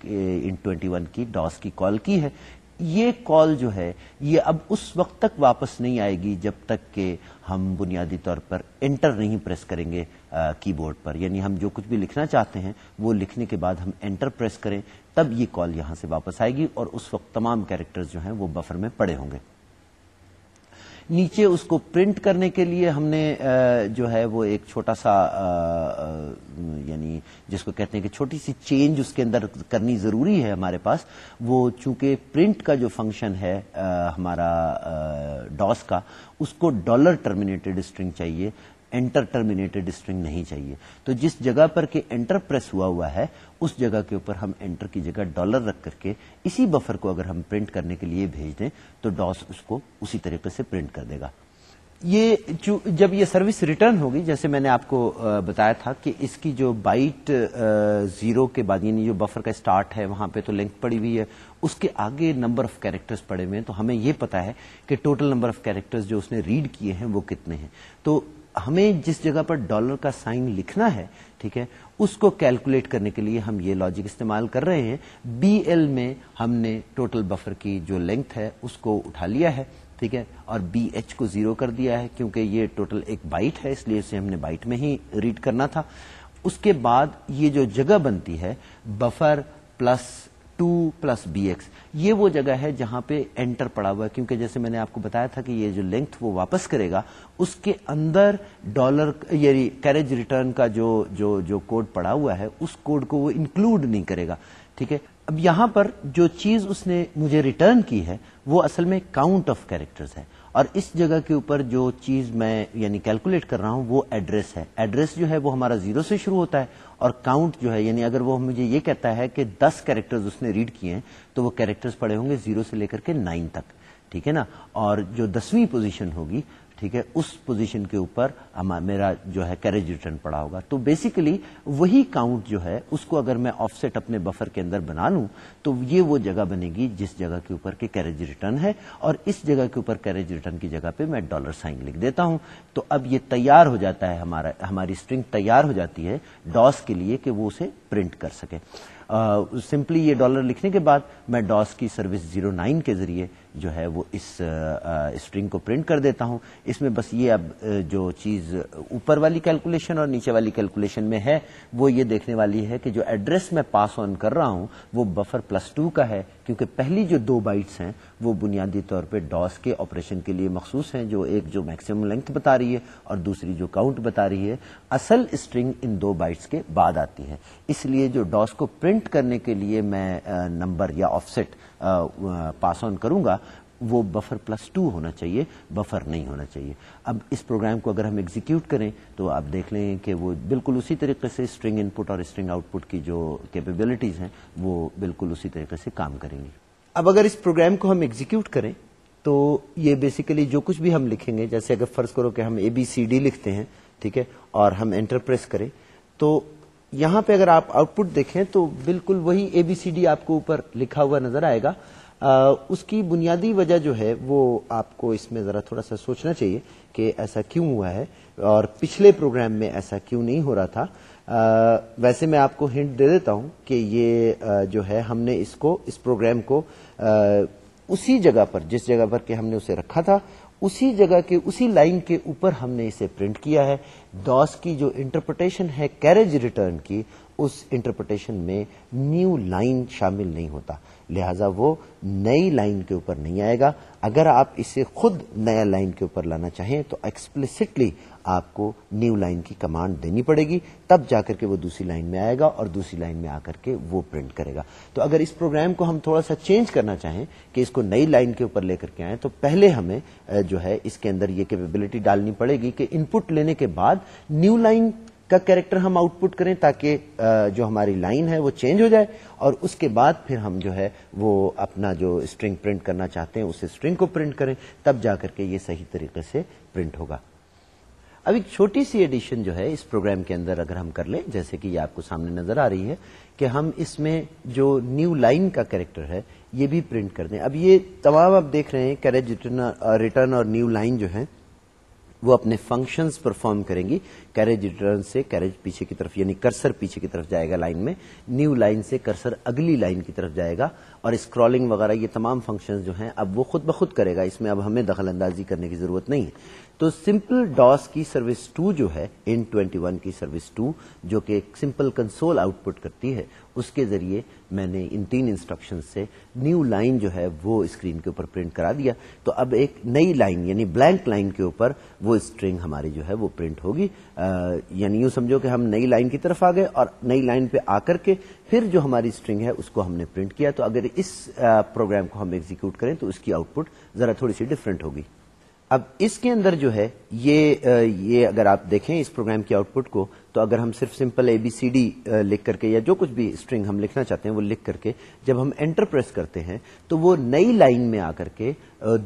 ٹوینٹی ون کی ڈاس کی کال کی ہے۔ یہ کال جو ہے، یہ اب اس وقت تک واپس نہیں آئے گی جب تک کہ ہم بنیادی طور پر انٹر نہیں پریس کریں گے کی بورڈ پر۔ یعنی ہم جو کچھ بھی لکھنا چاہتے ہیں، وہ لکھنے کے بعد ہم انٹر پریس کریں، تب یہ کال یہاں سے واپس آئے گی اور اس وقت تمام کیریکٹر جو ہیں، وہ بفر میں پڑے ہوں گے۔ نیچے اس کو پرنٹ کرنے کے لیے ہم نے جو ہے وہ ایک چھوٹا سا یعنی جس کو کہتے ہیں کہ چھوٹی سی چینج اس کے اندر کرنی ضروری ہے ہمارے پاس، وہ چونکہ پرنٹ کا جو فنکشن ہے ہمارا ڈاس کا، اس کو ڈالر ٹرمینیٹڈ اسٹرنگ چاہیے۔ انٹر ٹرمینیٹڈ اسٹرنگ نہیں چاہیے۔ تو جس جگہ پر کہ انٹر پریس ہوا ہوا ہے، اس جگہ کے اوپر ہم انٹر کی جگہ ڈالر رکھ کر کے اسی بفر کو اگر ہم پرنٹ کرنے کے لیے بھیج دیں، تو ڈاس اس کو اسی طریقے سے پرنٹ کر دے گا۔ یہ جب یہ سروس ریٹرن ہوگی، جیسے میں نے آپ کو بتایا تھا کہ اس کی جو بائٹ زیرو کے بعد یعنی جو بفر کا اسٹارٹ ہے، وہاں پہ تو لنک پڑی ہوئی ہے۔ اس کے آگے نمبر آف کیریکٹرز پڑے ہوئے ہیں، تو ہمیں یہ پتا ہے کہ ٹوٹل نمبر آف کیریکٹرز جو اس نے ریڈ کیے ہیں، وہ کتنے ہیں۔ تو ہمیں جس جگہ پر ڈالر کا سائن لکھنا ہے، ٹھیک ہے، اس کو کیلکولیٹ کرنے کے لیے ہم یہ لاجک استعمال کر رہے ہیں۔ بی ایل میں ہم نے ٹوٹل بفر کی جو لینتھ ہے، اس کو اٹھا لیا ہے، ٹھیک ہے، اور بی ایچ کو زیرو کر دیا ہے، کیونکہ یہ ٹوٹل ایک بائٹ ہے، اس لیے اسے ہم نے بائٹ میں ہی ریڈ کرنا تھا۔ اس کے بعد یہ جو جگہ بنتی ہے buffer plus two plus B X. یہ وہ جگہ ہے جہاں پہ انٹر پڑا ہوا ہے، کیونکہ جیسے میں نے آپ کو بتایا تھا کہ یہ جو لینتھ وہ واپس کرے گا، اس کے اندر ڈالر یعنی کیریج ریٹرن کا جو جو جو کوڈ پڑا ہوا ہے، اس کوڈ کو وہ انکلوڈ نہیں کرے گا۔ ٹھیک ہے؟ اب یہاں پر جو چیز اس نے مجھے ریٹرن کی ہے، وہ اصل میں کاؤنٹ آف کیریکٹرز ہے۔ اور اس جگہ کے اوپر جو چیز میں یعنی کیلکولیٹ کر رہا ہوں، وہ ایڈریس ہے۔ ایڈریس جو ہے وہ ہمارا زیرو سے شروع ہوتا ہے۔ اور کاؤنٹ جو ہے یعنی اگر وہ مجھے یہ کہتا ہے کہ دس کیریکٹر اس نے ریڈ کیے ہیں، تو وہ کیریکٹر پڑے ہوں گے زیرو سے لے کر کے نائن تک، ٹھیک ہے نا؟ اور جو دسویں پوزیشن ہوگی ٹھیک ہے، اس پوزیشن کے اوپر میرا جو ہے کیریج ریٹرن پڑا ہوگا۔ تو بیسیکلی وہی کاؤنٹ جو ہے، اس کو اگر میں آف سیٹ اپنے بفر کے اندر بنا لوں، تو یہ وہ جگہ بنے گی جس جگہ کے اوپر کے کیریج ریٹرن ہے۔ اور اس جگہ کے اوپر کیریج ریٹرن کی جگہ پہ میں ڈالر سائن لکھ دیتا ہوں۔ تو اب یہ تیار ہو جاتا ہے ہمارا، ہماری اسٹرنگ تیار ہو جاتی ہے ڈاس کے لیے کہ وہ اسے پرنٹ کر سکے۔ سمپلی یہ ڈالر لکھنے کے بعد میں ڈاس کی سروس زیرو نائن کے ذریعے جو ہے وہ اس اسٹرنگ کو پرنٹ کر دیتا ہوں۔ اس میں بس یہ اب جو چیز اوپر والی کیلکولیشن اور نیچے والی کیلکولیشن میں ہے، وہ یہ دیکھنے والی ہے کہ جو ایڈریس میں پاس آن کر رہا ہوں، وہ بفر پلس ٹو کا ہے۔ کیونکہ پہلی جو دو بائٹس ہیں وہ بنیادی طور پہ ڈاس کے آپریشن کے لیے مخصوص ہیں، جو ایک جو میکسیمم لینتھ بتا رہی ہے اور دوسری جو کاؤنٹ بتا رہی ہے۔ اصل اسٹرنگ ان دو بائٹس کے بعد آتی ہے اس لیے جو ڈاس کو پرنٹ کرنے کے لیے میں نمبر یا آف سیٹ پاس آن کروں گا وہ بفر پلس ٹو ہونا چاہیے بفر نہیں ہونا چاہیے۔ اب اس پروگرام کو اگر ہم ایگزیکیوٹ کریں تو آپ دیکھ لیں کہ وہ بالکل اسی طریقے سے اسٹرنگ ان پٹ اور اسٹرنگ آؤٹ پٹ کی جو کیپیبلٹیز ہیں، وہ بالکل اسی طریقے سے کام کریں گی۔ اب اگر اس پروگرام کو ہم ایگزیکیوٹ کریں تو یہ بیسیکلی جو کچھ بھی ہم لکھیں گے، جیسے اگر فرض کرو کہ ہم اے بی سی ڈی لکھتے ہیں، ٹھیک ہے، اور ہم انٹرپریس کریں، تو یہاں پہ اگر آپ آؤٹ پٹ دیکھیں تو بالکل وہی اے بی سی ڈی آپ کو اوپر لکھا ہوا نظر آئے گا۔ اس کی بنیادی وجہ جو ہے، وہ آپ کو اس میں ذرا تھوڑا سا سوچنا چاہیے کہ ایسا کیوں ہوا ہے اور پچھلے پروگرام میں ایسا کیوں نہیں ہو رہا تھا۔ ویسے میں آپ کو ہنٹ دے دیتا ہوں کہ یہ جو ہے، ہم نے اس کو، اس پروگرام کو اسی جگہ پر، جس جگہ پر کہ ہم نے اسے رکھا تھا، اسی جگہ کے، اسی لائن کے اوپر ہم نے اسے پرنٹ کیا ہے۔ ڈاس کی جو انٹرپریٹیشن ہے، کیریج ریٹرن کی، اس انٹرپریٹیشن میں نیو لائن شامل نہیں ہوتا۔ لہذا وہ نئی لائن کے اوپر نہیں آئے گا۔ اگر آپ اسے خود نیا لائن کے اوپر لانا چاہیں تو ایکسپلسٹلی آپ کو نیو لائن کی کمانڈ دینی پڑے گی۔ تب جا کر کے وہ دوسری لائن میں آئے گا اور دوسری لائن میں آ کر کے وہ پرنٹ کرے گا۔ تو اگر اس پروگرام کو ہم تھوڑا سا چینج کرنا چاہیں کہ اس کو نئی لائن کے اوپر لے کر کے آئیں تو پہلے ہمیں، جو ہے اس کے اندر یہ کیپبلٹی ڈالنی پڑے گی کہ ان پٹ لینے کے بعد نیو لائن کا کیریکٹر ہم آؤٹ پٹ کریں تاکہ جو ہماری لائن ہے وہ چینج ہو جائے اور اس کے بعد پھر ہم جو ہے وہ اپنا جو اسٹرنگ پرنٹ کرنا چاہتے ہیں اس اسٹرنگ کو پرنٹ کریں، تب جا کر کے یہ صحیح طریقے سے پرنٹ ہوگا۔ اب ایک چھوٹی سی ایڈیشن جو ہے اس پروگرام کے اندر اگر ہم کر لیں، جیسے کہ یہ آپ کو سامنے نظر آ رہی ہے کہ ہم اس میں جو نیو لائن کا کیریکٹر ہے یہ بھی پرنٹ کر دیں۔ اب یہ تمام آپ دیکھ رہے ہیں کیریج ریٹرن اور نیو لائن جو ہے وہ اپنے فنکشنز پرفارم کریں گی۔ کیریج ریٹرن سے کیریج پیچھے کی طرف یعنی کرسر پیچھے کی طرف جائے گا لائن میں۔ نیو لائن سے کرسر اگلی لائن کی طرف جائے گا۔ اور اسکرالنگ وغیرہ، یہ تمام فنکشنز جو ہیں، اب وہ خود بخود کرے گا۔ اس میں اب ہمیں دخل اندازی کرنے کی ضرورت نہیں ہے۔ تو سمپل ڈاس کی سروس ٹو جو ہے، ان ٹوینٹی ون کی سروس ٹو، جو کہ ایک سمپل کنسول آؤٹ پٹ کرتی ہے، اس کے ذریعے میں نے ان تین انسٹرکشن سے نیو لائن جو ہے وہ اسکرین کے اوپر پرنٹ کرا دیا۔ تو اب ایک نئی لائن یعنی بلینک لائن کے اوپر وہ اسٹرنگ ہماری جو ہے وہ پرنٹ ہوگی۔ یعنی یوں سمجھو کہ ہم نئی لائن کی طرف آ گئے اور نئی لائن پہ آ کر کے پھر جو ہماری اسٹرنگ ہے، اس کو ہم نے پرنٹ کیا۔ تو اگر اس پروگرام کو ہم ایگزیکیوٹ کریں تو اس کی آؤٹ پٹ ذرا تھوڑی سی ڈفرینٹ ہوگی۔ اب اس کے اندر جو ہے یہ یہ اگر آپ دیکھیں اس پروگرام کی آؤٹ پٹ کو تو اگر ہم صرف simple A B C D لکھ کر کے یا جو کچھ بھی اسٹرنگ ہم لکھنا چاہتے ہیں وہ لکھ کر کے جب ہم انٹر پریس کرتے ہیں تو وہ نئی لائن میں آ کر کے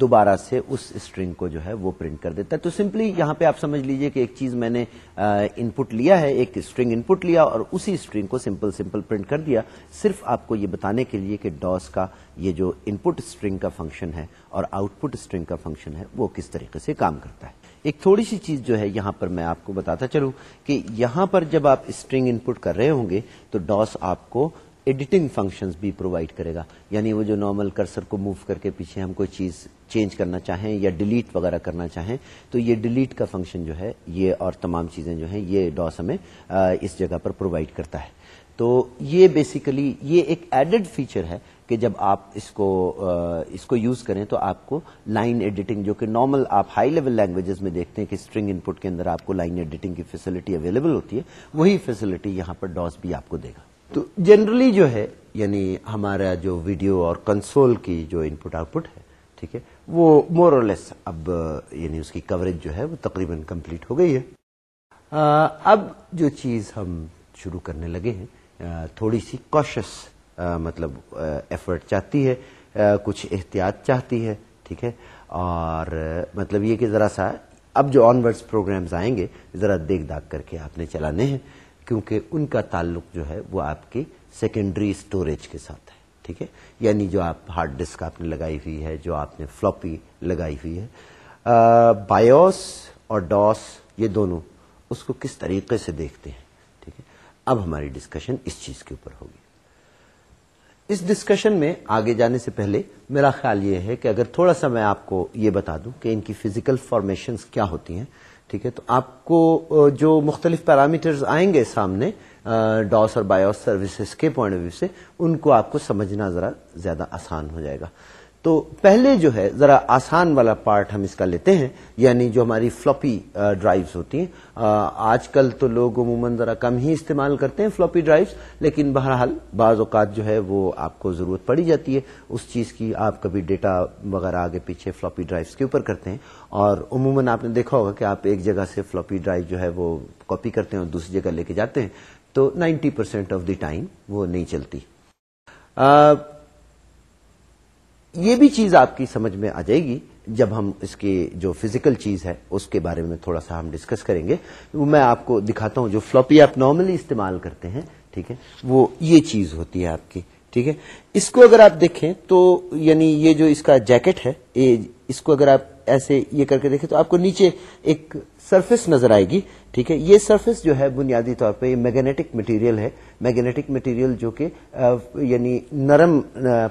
دوبارہ سے اس اسٹرنگ کو جو ہے وہ پرنٹ کر دیتا ہے۔ تو سمپلی یہاں پہ آپ سمجھ لیجیے کہ ایک چیز میں نے ان پٹ لیا ہے، ایک اسٹرنگ ان پٹ لیا اور اسی اسٹرنگ کو سمپل سمپل پرنٹ کر دیا۔ صرف آپ کو یہ بتانے کے لیے کہ ڈاس کا یہ جو ان پٹ اسٹرنگ کا فنکشن ہے اور آؤٹ پٹ اسٹرنگ کا فنکشن ہے وہ کس طریقے سے کام کرتا ہے۔ ایک تھوڑی سی چیز جو ہے یہاں پر میں آپ کو بتاتا چلوں کہ یہاں پر جب آپ اسٹرنگ ان پٹ کر رہے ہوں گے تو ڈاس آپ کو ایڈیٹنگ فنکشنز بھی پرووائڈ کرے گا۔ یعنی وہ جو نارمل کرسر کو موو کر کے پیچھے ہم کوئی چیز چینج کرنا چاہیں یا ڈیلیٹ وغیرہ کرنا چاہیں، تو یہ ڈیلیٹ کا فنکشن جو ہے، یہ اور تمام چیزیں جو ہیں، یہ ڈاس ہمیں اس جگہ پر پرووائڈ کرتا ہے۔ تو یہ بیسیکلی یہ ایک ایڈڈ فیچر ہے کہ جب آپ اس کو اس کو یوز کریں تو آپ کو لائن ایڈیٹنگ جو کہ نارمل آپ ہائی لیول لینگویجز میں دیکھتے ہیں کہ اسٹرنگ ان پٹ کے اندر آپ کو لائن ایڈیٹنگ کی فیسلٹی اویلیبل ہوتی ہے، وہی فیسلٹی یہاں پر ڈاس بھی آپ کو دے گا۔ تو جنرلی جو ہے یعنی ہمارا جو ویڈیو اور کنسول کی جو ان پٹ آؤٹ پٹ ہے، ٹھیک ہے، وہ مور اور لیس اب یعنی اس کی کوریج جو ہے، وہ تقریباً کمپلیٹ ہو گئی ہے۔ اب جو چیز ہم شروع کرنے لگے ہیں تھوڑی سی کوشش مطلب ایفرٹ چاہتی ہے کچھ احتیاط چاہتی ہے، ٹھیک ہے؟ اور مطلب یہ کہ ذرا سا اب جو آن ورڈ پروگرامز آئیں گے، ذرا دیکھ داغ کر کے آپ نے چلانے ہیں، کیونکہ ان کا تعلق جو ہے وہ آپ کی سیکنڈری اسٹوریج کے ساتھ ہے، ٹھیک ہے؟ یعنی جو آپ ہارڈ ڈسک آپ نے لگائی ہوئی ہے، جو آپ نے فلوپی لگائی ہوئی ہے بایوس اور ڈاس یہ دونوں اس کو کس طریقے سے دیکھتے ہیں؟ اب ہماری ڈسکشن اس چیز کے اوپر ہوگی۔ اس ڈسکشن میں آگے جانے سے پہلے میرا خیال یہ ہے کہ اگر تھوڑا سا میں آپ کو یہ بتا دوں کہ ان کی فزیکل فارمیشنز کیا ہوتی ہیں، ٹھیک ہے؟ تو آپ کو جو مختلف پیرامیٹرز آئیں گے سامنے ڈاس اور بایوس سروسز کے پوائنٹ آف ویو سے، ان کو آپ کو سمجھنا ذرا زیادہ آسان ہو جائے گا۔ تو پہلے جو ہے، ذرا آسان والا پارٹ ہم اس کا لیتے ہیں یعنی جو ہماری فلوپی ڈرائیوز ہوتی ہیں۔ آج کل تو لوگ عموماً ذرا کم ہی استعمال کرتے ہیں فلوپی ڈرائیوز لیکن بہرحال بعض اوقات جو ہے وہ آپ کو ضرورت پڑی جاتی ہے۔ اس چیز کی آپ کبھی ڈیٹا وغیرہ آگے پیچھے فلوپی ڈرائیوز کے اوپر کرتے ہیں۔ اور عموماً آپ نے دیکھا ہوگا کہ آپ ایک جگہ سے فلوپی ڈرائیو جو ہے وہ کاپی کرتے ہیں اور دوسری جگہ لے کے جاتے ہیں۔ تو ninety percent of the time وہ نہیں چلتی۔ یہ بھی چیز آپ کی سمجھ میں آ جائے گی جب ہم اس کی جو فزیکل چیز ہے، اس کے بارے میں تھوڑا سا ہم ڈسکس کریں گے۔ میں آپ کو دکھاتا ہوں جو فلوپی آپ نارملی استعمال کرتے ہیں، ٹھیک ہے؟ وہ یہ چیز ہوتی ہے آپ کی، ٹھیک ہے؟ اس کو اگر آپ دیکھیں تو یعنی یہ جو اس کا جیکٹ ہے اس کو اگر آپ ایسے یہ کر کے دیکھیں تو آپ کو نیچے ایک سرفس نظر آئے گی، ٹھیک ہے؟ یہ سرفس جو ہے بنیادی طور پہ یہ میگنیٹک مٹیریل ہے۔ میگنیٹک مٹیریل جو کہ یعنی نرم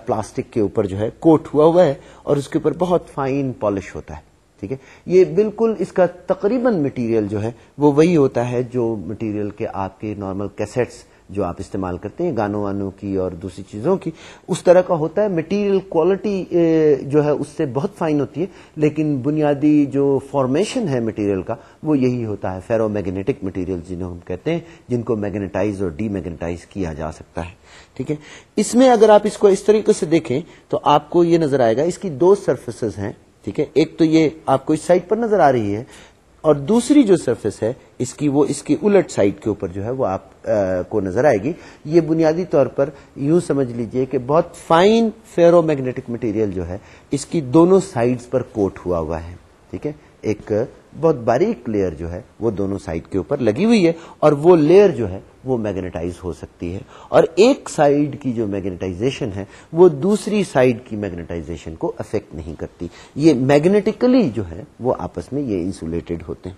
پلاسٹک کے اوپر جو ہے کوٹ ہوا ہوا ہے اور اس کے اوپر بہت فائن پالش ہوتا ہے، ٹھیک ہے؟ یہ بالکل اس کا تقریباً مٹیریل جو ہے وہ وہی ہوتا ہے جو مٹیریل کے آپ کے نارمل کیسٹس جو آپ استعمال کرتے ہیں گانوں وانوں کی اور دوسری چیزوں کی، اس طرح کا ہوتا ہے مٹیریل کوالٹی جو ہے اس سے بہت فائن ہوتی ہے، لیکن بنیادی جو فارمیشن ہے مٹیریل کا، وہ یہی ہوتا ہے فیرو میگنیٹک مٹیریل جنہیں ہم کہتے ہیں، جن کو میگنیٹائز اور ڈی میگنیٹائز کیا جا سکتا ہے۔ ٹھیک ہے؟ اس میں اگر آپ اس کو اس طریقے سے دیکھیں، تو آپ کو یہ نظر آئے گا، اس کی دو سرفیسز ہیں۔ ٹھیک ہے؟ ایک تو یہ آپ کو اس سائڈ پر نظر آ رہی ہے اور دوسری جو سرفیس ہے، اس کی وہ، اس کی الٹ سائڈ کے اوپر جو ہے وہ آپ کو نظر آئے گی۔ یہ بنیادی طور پر یوں سمجھ لیجیے کہ بہت فائن فیرو میگنیٹک مٹیریل جو ہے، اس کی دونوں سائڈز پر کوٹ ہوا ہوا ہے۔ ٹھیک ہے؟ ایک بہت باریک لیئر جو ہے وہ دونوں سائڈ کے اوپر لگی ہوئی ہے اور وہ لیئر جو ہے وہ میگنیٹائز ہو سکتی ہے اور ایک سائڈ کی جو میگنیٹائزیشن ہے وہ دوسری سائڈ کی میگنیٹائزیشن کو افیکٹ نہیں کرتی۔ یہ میگنیٹیکلی جو ہے وہ آپس میں یہ انسولیٹڈ ہوتے ہیں۔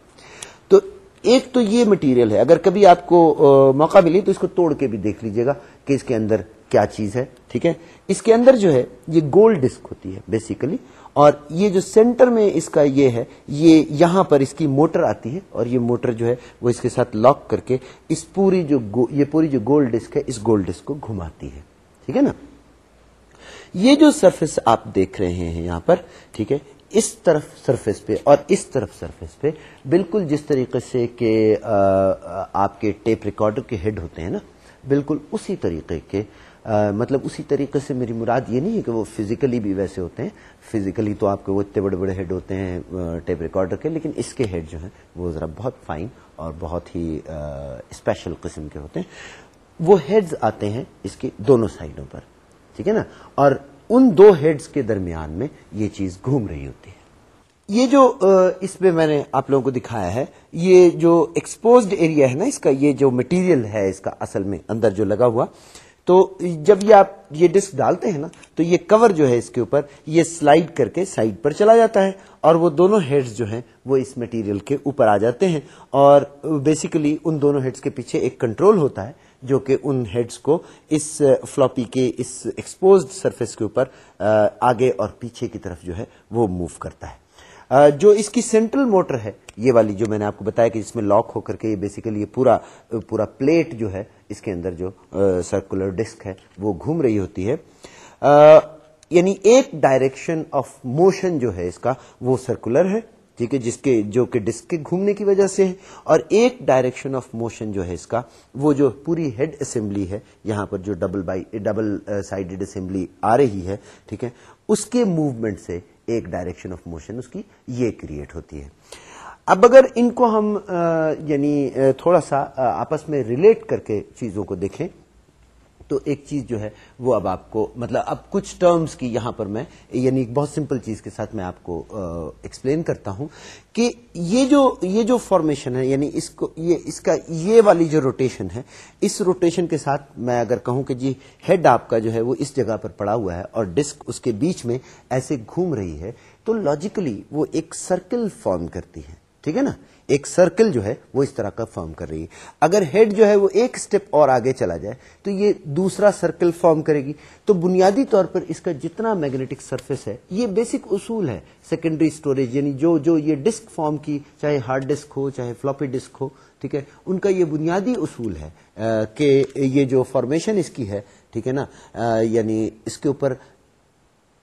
تو ایک تو یہ مٹیریل ہے۔ اگر کبھی آپ کو موقع ملی تو اس کو توڑ کے بھی دیکھ لیجیے گا کہ اس کے اندر کیا چیز ہے، ٹھیک ہے؟ اس کے اندر جو ہے یہ گولڈ ڈسک ہوتی ہے، بیسیکلی اور یہ جو سینٹر میں اس کا یہ ہے، یہ یہاں پر اس کی موٹر آتی ہے اور یہ موٹر جو ہے وہ اس کے ساتھ لاک کر کے اس پوری جو یہ پوری جو گولڈ ڈسک ہے، اس گولڈ ڈسک کو گھماتی ہے۔ ٹھیک ہے نا؟ یہ جو سرفیس آپ دیکھ رہے ہیں یہاں پر، ٹھیک ہے، اس طرف سرفیس پہ اور اس طرف سرفیس پہ بالکل جس طریقے سے کہ آپ کے ٹیپ ریکارڈر کے ہیڈ ہوتے ہیں نا، بالکل اسی طریقے کے مطلب اسی طریقے سے میری مراد یہ نہیں ہے کہ وہ فزیکلی بھی ویسے ہوتے ہیں۔ فزیکلی تو آپ کے وہ اتنے بڑے بڑے ہیڈ ہوتے ہیں ٹیپ ریکارڈر کے، لیکن اس کے ہیڈ جو ہیں، وہ ذرا بہت فائن اور بہت ہی اسپیشل قسم کے ہوتے ہیں۔ وہ ہیڈز آتے ہیں اس کی دونوں سائڈوں پر، ٹھیک ہے نا؟ اور ان دو ہیڈز کے درمیان میں یہ چیز گھوم رہی ہوتی ہے۔ یہ جو اس میں میں نے آپ لوگوں کو دکھایا ہے، یہ جو ایکسپوزڈ ایریا ہے نا اس کا، یہ جو مٹیریل ہے اس کا اصل میں اندر جو لگا ہوا تو جب یہ آپ یہ ڈسک ڈالتے ہیں نا، تو یہ کور جو ہے اس کے اوپر یہ سلائڈ کر کے سائڈ پر چلا جاتا ہے اور وہ دونوں ہیڈز جو ہیں وہ اس مٹیریل کے اوپر آ جاتے ہیں اور بیسیکلی ان دونوں ہیڈز کے پیچھے ایک کنٹرول ہوتا ہے جو کہ ان ہیڈز کو اس فلوپی کے اس ایکسپوزڈ سرفیس کے اوپر آگے اور پیچھے کی طرف جو ہے وہ موو کرتا ہے۔ جو اس کی سینٹرل موٹر ہے، یہ والی جو میں نے آپ کو بتایا کہ اس میں لاک ہو کر کے بیسیکلی یہ پورا پورا پلیٹ جو ہے، اس کے اندر جو سرکولر ڈسک ہے، وہ گھوم رہی ہوتی ہے۔ یعنی ایک ڈائریکشن آف موشن جو ہے اس کا، وہ سرکولر ہے، ٹھیک ہے، جس کے، جو کہ ڈسک کے گھومنے کی وجہ سے ہے۔ اور ایک ڈائریکشن آف موشن جو ہے اس کا، وہ جو پوری ہیڈ اسمبلی ہے، یہاں پر جو double by double sided assembly آ رہی ہے، ٹھیک ہے، اس کے موومنٹ سے ایک ڈائریکشن آف موشن اس کی یہ کریٹ ہوتی ہے۔ اب اگر ان کو ہم یعنی تھوڑا سا آپس میں ریلیٹ کر کے چیزوں کو دیکھیں تو ایک چیز جو ہے وہ اب آپ کو مطلب اب کچھ ٹرمز کی یہاں پر میں یعنی بہت سمپل چیز کے ساتھ میں آپ کو ایکسپلین کرتا ہوں کہ یہ جو یہ جو فارمیشن ہے یعنی اس کو، یہ، اس کا، یہ والی جو روٹیشن ہے، اس روٹیشن کے ساتھ میں اگر کہوں کہ جی ہیڈ آپ کا جو ہے وہ اس جگہ پر پڑا ہوا ہے اور ڈسک اس کے بیچ میں ایسے گھوم رہی ہے، تو لاجیکلی وہ ایک سرکل فارم کرتی ہے، ٹھیک ہے نا؟ ایک سرکل جو ہے وہ اس طرح کا فارم کر رہی ہے۔ اگر ہیڈ جو ہے وہ ایک سٹیپ اور آگے چلا جائے تو یہ دوسرا سرکل فارم کرے گی۔ تو بنیادی طور پر اس کا جتنا میگنیٹک سرفیس ہے، یہ بیسک اصول ہے۔ سیکنڈری اسٹوریج یعنی جو جو یہ ڈسک فارم کی، چاہے ہارڈ ڈسک ہو، چاہے فلوپی ڈسک ہو، ٹھیک ہے؟ ان کا یہ بنیادی اصول ہے کہ یہ جو فارمیشن اس کی ہے، ٹھیک ہے نا؟ یعنی اس کے اوپر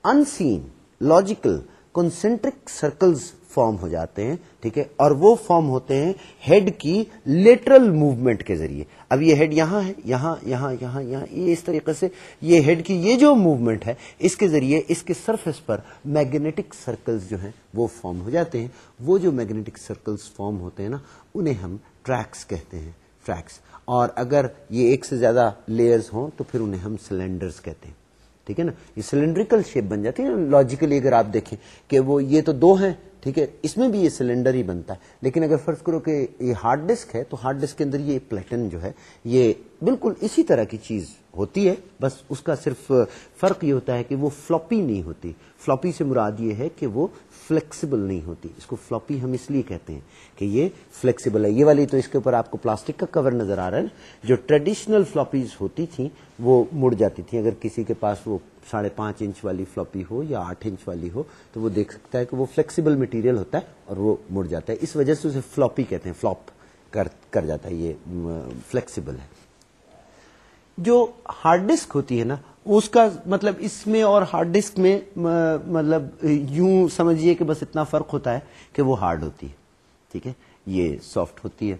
ان سین لاجیکل کنسنٹرک سرکلز فارم ہو جاتے ہیں، ٹھیک ہے؟ اور وہ فارم ہوتے ہیں ہیڈ کی لیٹرل موومنٹ کے ذریعے۔ اب یہ ہیڈ یہاں ہے، یہاں یہاں یہاں یہاں، یہ اس طریقے سے یہ ہیڈ کی یہ جو موومنٹ ہے، اس کے ذریعے اس کے سرفیس پر میگنیٹک سرکلز جو ہیں وہ فارم ہو جاتے ہیں۔ وہ جو میگنیٹک سرکلز فارم ہوتے ہیں نا، انہیں ہم ٹریکس کہتے ہیں ٹریکس اور اگر یہ ایک سے زیادہ لیئرز ہوں تو پھر انہیں ہم سلینڈرز کہتے ہیں۔ ٹھیک ہے نا؟ یہ سلینڈریکل شیپ بن جاتی ہے۔ لاجیکلی اگر آپ دیکھیں کہ وہ یہ تو دو ہیں ٹھیک ہے؟ اس میں بھی یہ سلینڈر ہی بنتا ہے۔ لیکن اگر فرض کرو کہ یہ ہارڈ ڈسک ہے، تو ہارڈ ڈسک کے اندر یہ پلیٹن جو ہے، یہ بالکل اسی طرح کی چیز ہوتی ہے۔ بس اس کا صرف فرق یہ ہوتا ہے کہ وہ فلوپی نہیں ہوتی۔ فلوپی سے مراد یہ ہے کہ وہ فلیکسیبل نہیں ہوتی۔ اس کو فلوپی ہم اس لیے کہتے ہیں کہ یہ فلیکسیبل ہے۔ یہ والی تو اس کے اوپر آپ کو پلاسٹک کا کور نظر آ رہا ہے۔ جو ٹریڈیشنل فلوپیز ہوتی تھیں، وہ مڑ جاتی تھیں۔ اگر کسی کے پاس وہ ساڑھے پانچ انچ والی فلوپی ہو یا آٹھ انچ والی ہو، تو وہ دیکھ سکتا ہے کہ وہ فلیکسیبل مٹیریل ہوتا ہے اور وہ مڑ جاتا ہے۔ اس وجہ سے اسے فلوپی کہتے ہیں۔ فلوپ کر کر جاتا ہے۔ یہ فلیکسیبل ہے۔ جو ہارڈ ڈسک ہوتی ہے نا اس کا مطلب اس میں اور ہارڈ ڈسک میں مطلب یوں سمجھیے کہ بس اتنا فرق ہوتا ہے کہ وہ ہارڈ ہوتی ہے، ٹھیک ہے؟ یہ سافٹ ہوتی ہے۔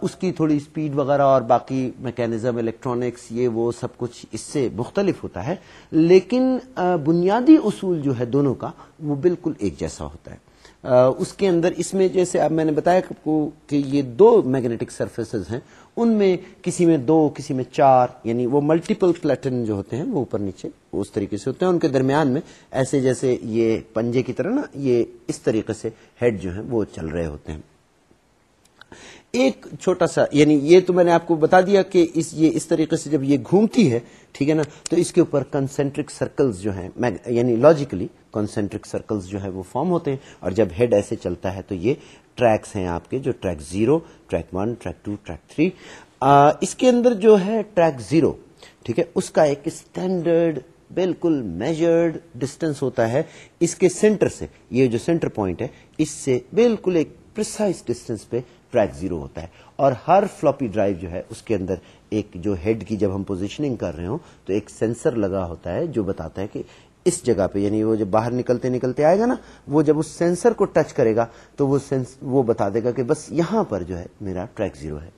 اس کی تھوڑی اسپیڈ وغیرہ اور باقی میکینزم الیکٹرانکس یہ وہ سب کچھ اس سے مختلف ہوتا ہے۔ لیکن بنیادی اصول جو ہے دونوں کا وہ بالکل ایک جیسا ہوتا ہے۔ اس کے اندر اس میں جیسے اب میں نے بتایا کہ یہ دو میگنیٹک سرفیسز ہیں۔ ان میں کسی میں دو، کسی میں چار یعنی وہ ملٹیپل پلیٹن جو ہوتے ہیں، وہ اوپر نیچے اس طریقے سے ہوتے ہیں۔ ان کے درمیان میں ایسے جیسے یہ پنجے کی طرح نا، یہ اس طریقے سے ہیڈ جو ہیں وہ چل رہے ہوتے ہیں۔ ایک چھوٹا سا یعنی یہ تو میں نے آپ کو بتا دیا کہ اس، یہ اس طریقے سے جب یہ گھومتی ہے، ٹھیک ہے نا، تو اس کے اوپر کنسنٹرک سرکلز جو ہیں یعنی لاجیکلی کنسنٹرک سرکلز جو ہے وہ فارم ہوتے ہیں، اور جب ہیڈ ایسے چلتا ہے تو یہ ٹریکس ہیں آپ کے، جو track zero track one track two track three اس کے اندر جو ہے ٹریک زیرو ٹھیک ہے، اس کا ایک اسٹینڈرڈ بالکل میجرڈ ڈسٹینس ہوتا ہے اس کے سینٹر سے، یہ جو سینٹر پوائنٹ ہے، اس سے بالکل ایک پرسائز ڈسٹینس پہ ٹریک زیرو ہوتا ہے۔ اور ہر فلوپی ڈرائیو جو ہے، اس کے اندر ایک جو ہیڈ کی جب ہم پوزیشننگ کر رہے ہوں، تو ایک سینسر لگا ہوتا ہے جو بتاتا ہے کہ اس جگہ پہ یعنی وہ جب باہر نکلتے نکلتے آئے گا نا، وہ جب اس سینسر کو ٹچ کرے گا، تو وہ سینس وہ بتا دے گا کہ بس یہاں پر جو ہے میرا ٹریک زیرو ہے۔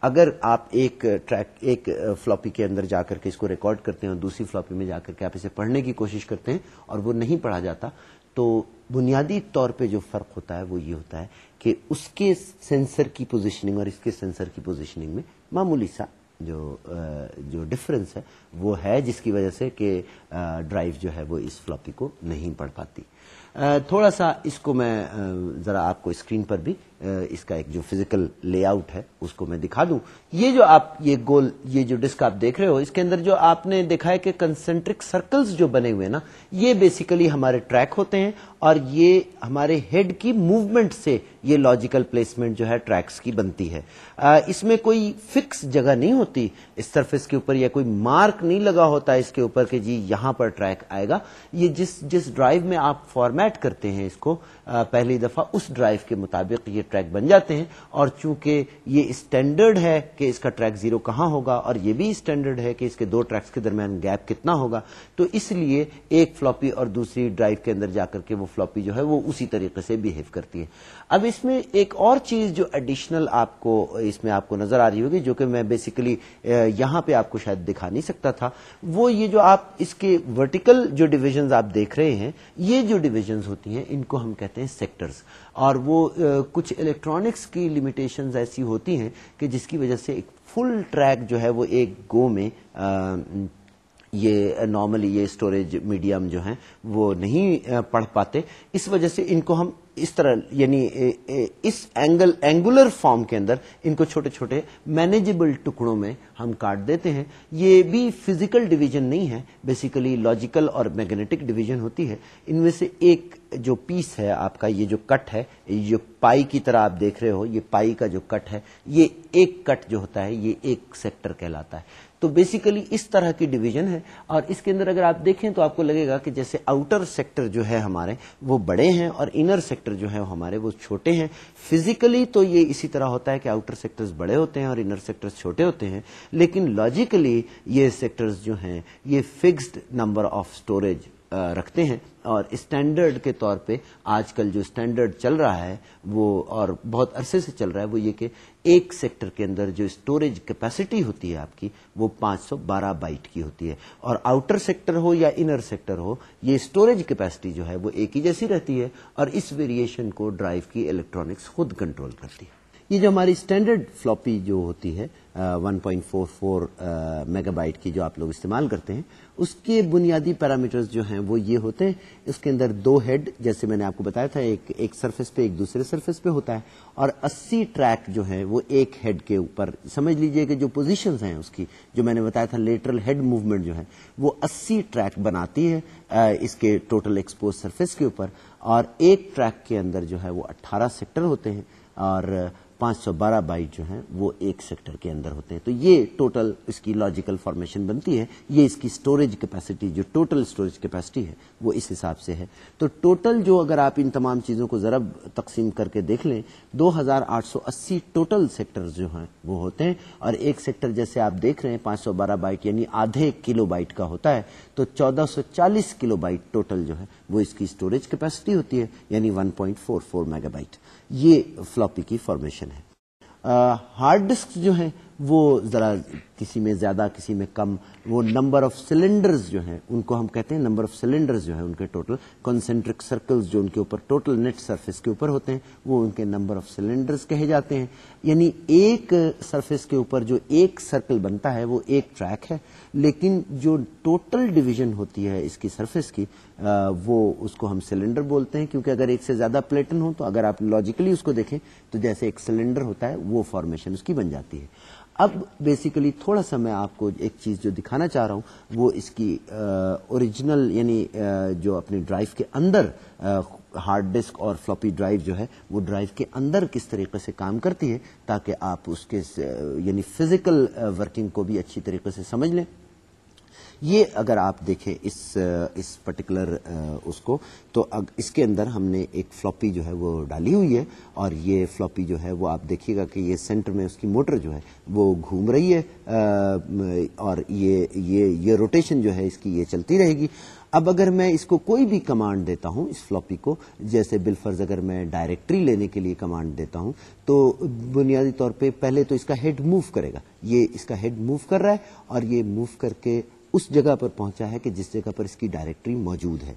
اگر آپ ایک ٹریک ایک فلوپی کے اندر جا کر کے اس کو ریکارڈ کرتے ہیں اور دوسری فلوپی میں جا کر کے آپ اسے پڑھنے کی کوشش کرتے ہیں اور وہ نہیں پڑھا جاتا، تو بنیادی طور پہ جو فرق ہوتا ہے وہ یہ ہوتا ہے کہ اس کے سینسر کی پوزیشننگ اور اس کے سینسر کی پوزیشننگ میں معمولی سا جو جو ڈفرنس ہے، وہ ہے جس کی وجہ سے کہ ڈرائیو جو ہے وہ اس فلوپی کو نہیں پڑھ پاتی۔ تھوڑا سا اس کو میں ذرا آپ کو اسکرین پر بھی اس کا ایک جو فزیکل لے آؤٹ ہے، اس کو میں دکھا دوں۔ یہ جو آپ، یہ گول، یہ جو ڈسک آپ دیکھ رہے ہو، اس کے اندر جو آپ نے دیکھا ہے کہ کنسنٹرک سرکلز جو بنے ہوئے نا، یہ بیسیکلی ہمارے ٹریک ہوتے ہیں اور یہ ہمارے ہیڈ کی موومنٹ سے یہ لاجیکل پلیسمنٹ جو ہے ٹریکس کی بنتی ہے۔ اس میں کوئی فکس جگہ نہیں ہوتی، اس سرفیس کے اوپر یا کوئی مارک نہیں لگا ہوتا اس کے اوپر کہ جی یہاں پر ٹریک آئے گا۔ یہ جس جس ڈرائیو میں آپ فارمیٹ کرتے ہیں اس کو پہلی دفعہ اس ڈرائیو کے مطابق یہ ٹریک بن جاتے ہیں اور چونکہ یہ اسٹینڈرڈ ہے کہ اس کا ٹریک زیرو کہاں ہوگا اور یہ بھی اسٹینڈرڈ ہے کہ اس کے دو ٹریکس کے درمیان گیپ کتنا ہوگا، تو اس لیے ایک فلوپی اور دوسری ڈرائیو کے اندر جا کر کے وہ فلوپی جو ہے وہ اسی طریقے سے بہیو کرتی ہے۔ اب اس میں ایک اور چیز جو ایڈیشنل آپ کو اس میں آپ کو نظر آ رہی ہوگی، جو کہ میں بیسیکلی یہاں پہ آپ کو شاید دکھا نہیں سکتا تھا، وہ یہ جو آپ اس کے ورٹیکل جو ڈویژنز آپ دیکھ رہے ہیں، یہ جو ڈویژنز ہوتی ہیں، ان کو ہم کہتے ہیں سیکٹرز اور وہ کچھ الیکٹرانکس کی لمیٹیشنز ایسی ہوتی ہیں کہ جس کی وجہ سے ایک فل ٹریک جو ہے وہ ایک گو میں یہ نارملی یہ اسٹوریج میڈیم جو ہیں، وہ نہیں eh, پڑھ پاتے۔ اس وجہ سے ان کو ہم اس طرح یعنی اس اینگل اینگولر فارم کے اندر ان کو چھوٹے چھوٹے مینیجبل ٹکڑوں میں ہم کاٹ دیتے ہیں۔ یہ بھی فزیکل ڈویژن نہیں ہے بیسیکلی لاجیکل اور میگنیٹک ڈویژن ہوتی ہے۔ ان میں سے ایک جو پیس ہے آپ کا، یہ جو کٹ ہے جو پائی کی طرح آپ دیکھ رہے ہو، یہ پائی کا جو کٹ ہے، یہ ایک کٹ جو ہوتا ہے، یہ ایک سیکٹر کہلاتا ہے۔ تو بیسیکلی اس طرح کی ڈویژن ہے۔ اور اس کے اندر اگر آپ دیکھیں تو آپ کو لگے گا کہ جیسے آؤٹر سیکٹر جو ہے ہمارے، وہ بڑے ہیں اور انر سیکٹر جو ہے ہمارے، وہ چھوٹے ہیں۔ فزیکلی تو یہ اسی طرح ہوتا ہے کہ آؤٹر سیکٹرز بڑے ہوتے ہیں اور انر سیکٹرز چھوٹے ہوتے ہیں۔ لیکن لاجیکلی یہ سیکٹرز جو ہیں، یہ فکسڈ نمبر آف اسٹوریج رکھتے ہیں۔ اور اسٹینڈرڈ کے طور پہ آج کل جو اسٹینڈرڈ چل رہا ہے، وہ اور بہت عرصے سے چل رہا ہے، وہ یہ کہ ایک سیکٹر کے اندر جو اسٹوریج کیپیسٹی ہوتی ہے آپ کی، وہ پانچ سو بارہ بائٹ کی ہوتی ہے۔ اور آؤٹر سیکٹر ہو یا انر سیکٹر ہو، یہ اسٹوریج کیپیسٹی جو ہے وہ ایک ہی جیسی رہتی ہے اور اس ویریشن کو ڈرائیو کی الیکٹرانکس خود کنٹرول کرتی ہے۔ یہ جو ہماری اسٹینڈرڈ فلوپی جو ہوتی ہے one point four four megabyte کی جو آپ لوگ استعمال کرتے ہیں، اس کے بنیادی پیرامیٹرز جو ہیں وہ یہ ہوتے ہیں، اس کے اندر دو ہیڈ جیسے میں نے آپ کو بتایا تھا، ایک ایک سرفیس پہ، ایک دوسرے سرفیس پہ ہوتا ہے، اور اسی ٹریک جو ہے وہ ایک ہیڈ کے اوپر، سمجھ لیجیے کہ جو پوزیشنز ہیں اس کی، جو میں نے بتایا تھا لیٹرل ہیڈ موومنٹ جو ہے، وہ اسی ٹریک بناتی ہے اس کے ٹوٹل ایکسپوز سرفیس کے اوپر، اور ایک ٹریک کے اندر جو ہے وہ اٹھارہ سیکٹر ہوتے ہیں، اور پانچ سو بارہ بائٹ جو ہیں وہ ایک سیکٹر کے اندر ہوتے ہیں۔ تو یہ ٹوٹل اس کی لاجیکل فارمیشن بنتی ہے۔ یہ اس کی اسٹوریج کیپیسٹی جو ٹوٹل اسٹوریج کیپیسٹی ہے، وہ اس حساب سے ہے۔ تو ٹوٹل جو اگر آپ ان تمام چیزوں کو ضرب تقسیم کر کے دیکھ لیں، دو ہزار آٹھ سو اسی ٹوٹل سیکٹر جو ہیں وہ ہوتے ہیں۔ اور ایک سیکٹر جیسے آپ دیکھ رہے ہیں، پانچ سو بارہ بائٹ یعنی آدھے کلو بائٹ کا ہوتا ہے۔ تو چودہ سو چالیس کلو بائٹ ٹوٹل جو ہے، وہ اس کی اسٹوریج کیپیسٹی ہوتی ہے یعنی one point four four megabyte یہ فلوپی کی فارمیشن ہے۔ ہارڈ ڈسک جو ہیں وہ ذرا کسی میں زیادہ، کسی میں کم، وہ نمبر آف سلنڈرز جو ہیں، ان کو ہم کہتے ہیں نمبر آف سلنڈرز جو ہیں، ان کے ٹوٹل کنسنٹرک سرکلز جو ان کے اوپر ٹوٹل نیٹ سرفیس کے اوپر ہوتے ہیں، وہ ان کے نمبر آف سلنڈرز کہے جاتے ہیں۔ یعنی ایک سرفیس کے اوپر جو ایک سرکل بنتا ہے، وہ ایک ٹریک ہے، لیکن جو ٹوٹل ڈویژن ہوتی ہے اس کی سرفیس کی وہ اس کو ہم سلنڈر بولتے ہیں۔ کیونکہ اگر ایک سے زیادہ پلیٹن ہو تو اگر آپ لاجیکلی اس کو دیکھیں تو جیسے ایک سلنڈر ہوتا ہے، وہ فارمیشن اس کی بن جاتی ہے۔ اب بیسیکلی تھوڑا سا میں آپ کو ایک چیز جو دکھانا چاہ رہا ہوں، وہ اس کی اوریجنل یعنی جو اپنی ڈرائیو کے اندر ہارڈ ڈسک اور فلوپی ڈرائیو جو ہے، وہ ڈرائیو کے اندر کس طریقے سے کام کرتی ہے تاکہ آپ اس کے یعنی فزیکل ورکنگ کو بھی اچھی طریقے سے سمجھ لیں۔ یہ اگر آپ دیکھیں اس اس پرٹیکولر اس کو، تو اس کے اندر ہم نے ایک فلوپی جو ہے وہ ڈالی ہوئی ہے اور یہ فلوپی جو ہے وہ آپ دیکھیے گا کہ یہ سینٹر میں اس کی موٹر جو ہے وہ گھوم رہی ہے اور یہ یہ یہ روٹیشن جو ہے اس کی یہ چلتی رہے گی۔ اب اگر میں اس کو کوئی بھی کمانڈ دیتا ہوں اس فلوپی کو، جیسے بالفرض اگر میں ڈائریکٹری لینے کے لیے کمانڈ دیتا ہوں، تو بنیادی طور پہ پہلے تو اس کا ہیڈ موو کرے گا۔ یہ اس کا ہیڈ موو کر رہا ہے اور یہ موو کر کے اس جگہ پر پہنچا ہے کہ جس جگہ پر اس کی ڈائریکٹری موجود ہے۔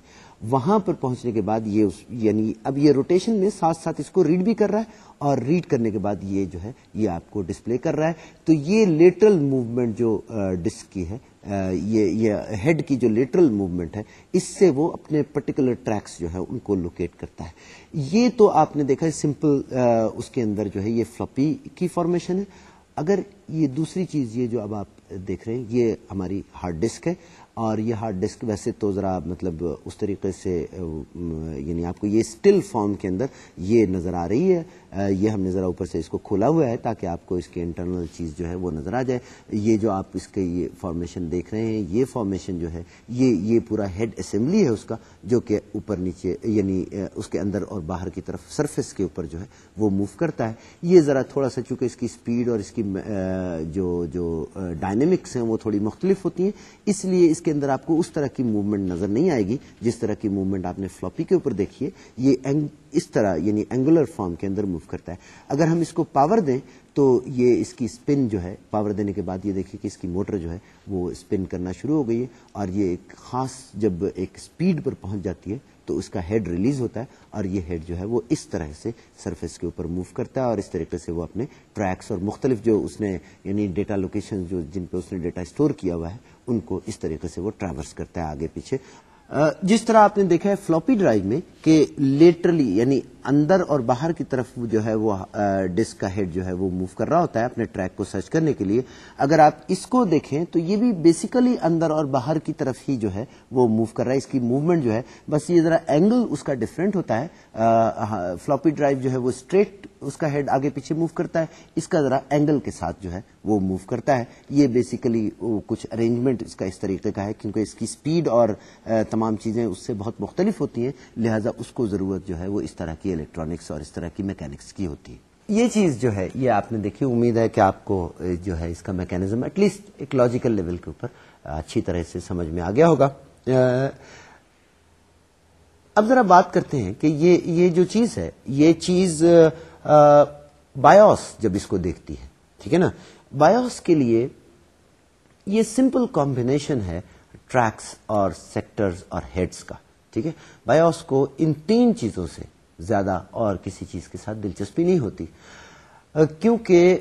وہاں پر پہنچنے کے بعد یہ یعنی اب یہ روٹیشن میں ساتھ ساتھ اس کو ریڈ بھی کر رہا ہے اور ریڈ کرنے کے بعد یہ جو ہے یہ آپ کو ڈسپلے کر رہا ہے۔ تو یہ لیٹرل موومنٹ جو ڈسک کی ہے یہ ہیڈ کی جو لیٹرل موومنٹ ہے، اس سے وہ اپنے پرٹیکولر ٹریکس جو ہے ان کو لوکیٹ کرتا ہے۔ یہ تو آپ نے دیکھا سمپل اس کے اندر جو ہے یہ فلپی کی فارمیشن ہے۔ اگر یہ دوسری چیز یہ جو اب آپ دیکھ رہے ہیں، یہ ہماری ہارڈ ڈسک ہے، اور یہ ہارڈ ڈسک ویسے تو ذرا مطلب اس طریقے سے یعنی آپ کو یہ اسٹل فارم کے اندر یہ نظر آ رہی ہے۔ یہ ہم نے ذرا اوپر سے اس کو کھولا ہوا ہے تاکہ آپ کو اس کے انٹرنل چیز جو ہے وہ نظر آ جائے۔ یہ جو آپ اس کے یہ فارمیشن دیکھ رہے ہیں، یہ فارمیشن جو ہے، یہ یہ پورا ہیڈ اسمبلی ہے اس کا، جو کہ اوپر نیچے یعنی اس کے اندر اور باہر کی طرف سرفیس کے اوپر جو ہے وہ موو کرتا ہے۔ یہ ذرا تھوڑا سا چونکہ اس کی اسپیڈ اور اس کی جو جو ڈائنمکس ہیں وہ تھوڑی مختلف ہوتی ہیں، اس لیے اس کے اندر آپ کو اس طرح کی موومنٹ نظر نہیں آئے گی۔ جس طرح کی موومنٹ آپ نے فلوپی کے اوپر دیکھی ہے، یہ اس طرح یعنی اینگولر فارم کے اندر موو کرتا ہے۔ اگر ہم اس کو پاور دیں تو یہ اس کی اسپن جو ہے پاور دینے کے بعد یہ دیکھیے کہ اس کی موٹر جو ہے وہ اسپن کرنا شروع ہو گئی ہے اور یہ ایک خاص جب ایک اسپیڈ پر پہنچ جاتی ہے تو اس کا ہیڈ ریلیز ہوتا ہے اور یہ ہیڈ جو ہے وہ اس طرح سے سرفیس کے اوپر موو کرتا ہے اور اس طریقے سے وہ اپنے ٹریکس اور مختلف جو اس نے یعنی ڈیٹا لوکیشن جو جن پہ اس نے ڈیٹا اسٹور کیا ہوا ہے، ان کو اس طریقے سے وہ ٹریورس کرتا ہے آگے پیچھے۔ جس طرح آپ نے دیکھا ہے فلوپی ڈرائیو میں کہ لیٹرلی یعنی اندر اور باہر کی طرف جو ہے وہ ڈسک کا ہیڈ جو ہے وہ موو کر رہا ہوتا ہے اپنے ٹریک کو سرچ کرنے کے لیے۔ اگر آپ اس کو دیکھیں تو یہ بھی بیسیکلی اندر اور باہر کی طرف ہی جو ہے وہ موو کر رہا ہے۔ اس کی موومنٹ جو ہے، بس یہ ذرا اینگل اس کا ڈفرینٹ ہوتا ہے۔ فلوپی ڈرائیو ہاں، جو ہے وہ اسٹریٹ اس کا ہیڈ آگے پیچھے موو کرتا ہے۔ اس کا ذرا اینگل کے ساتھ جو ہے وہ موو کرتا ہے۔ یہ بیسیکلی کچھ ارینجمنٹ اس کا اس طریقے کا ہے، کیونکہ اس کی اسپیڈ اور تمام چیزیں اس سے بہت مختلف ہوتی ہیں۔ لہٰذا اس کو ضرورت جو ہے وہ اس طرح کی الیکٹرانکس اور اس طرح کی میکینکس کی ہوتی ہے۔ یہ چیز جو ہے، یہ آپ نے دیکھی، امید ہے کہ آپ کو جو ہے اس کا میکینزم ایٹ لیسٹ ایک لاجیکل لیول کے اوپر اچھی طرح سے سمجھ میں آ گیا ہوگا۔ اب ذرا بات کرتے ہیں کہ یہ یہ جو چیز ہے، یہ چیز بایوس جب اس کو دیکھتی ہے، ٹھیک ہے نا؟ بایوس کے لیے یہ سمپل کمبینیشن ہے ٹریکس اور سیکٹرز اور ہیڈس کا، ٹھیک ہے؟ بایوس کو ان تین چیزوں سے زیادہ اور کسی چیز کے ساتھ دلچسپی نہیں ہوتی۔ کیونکہ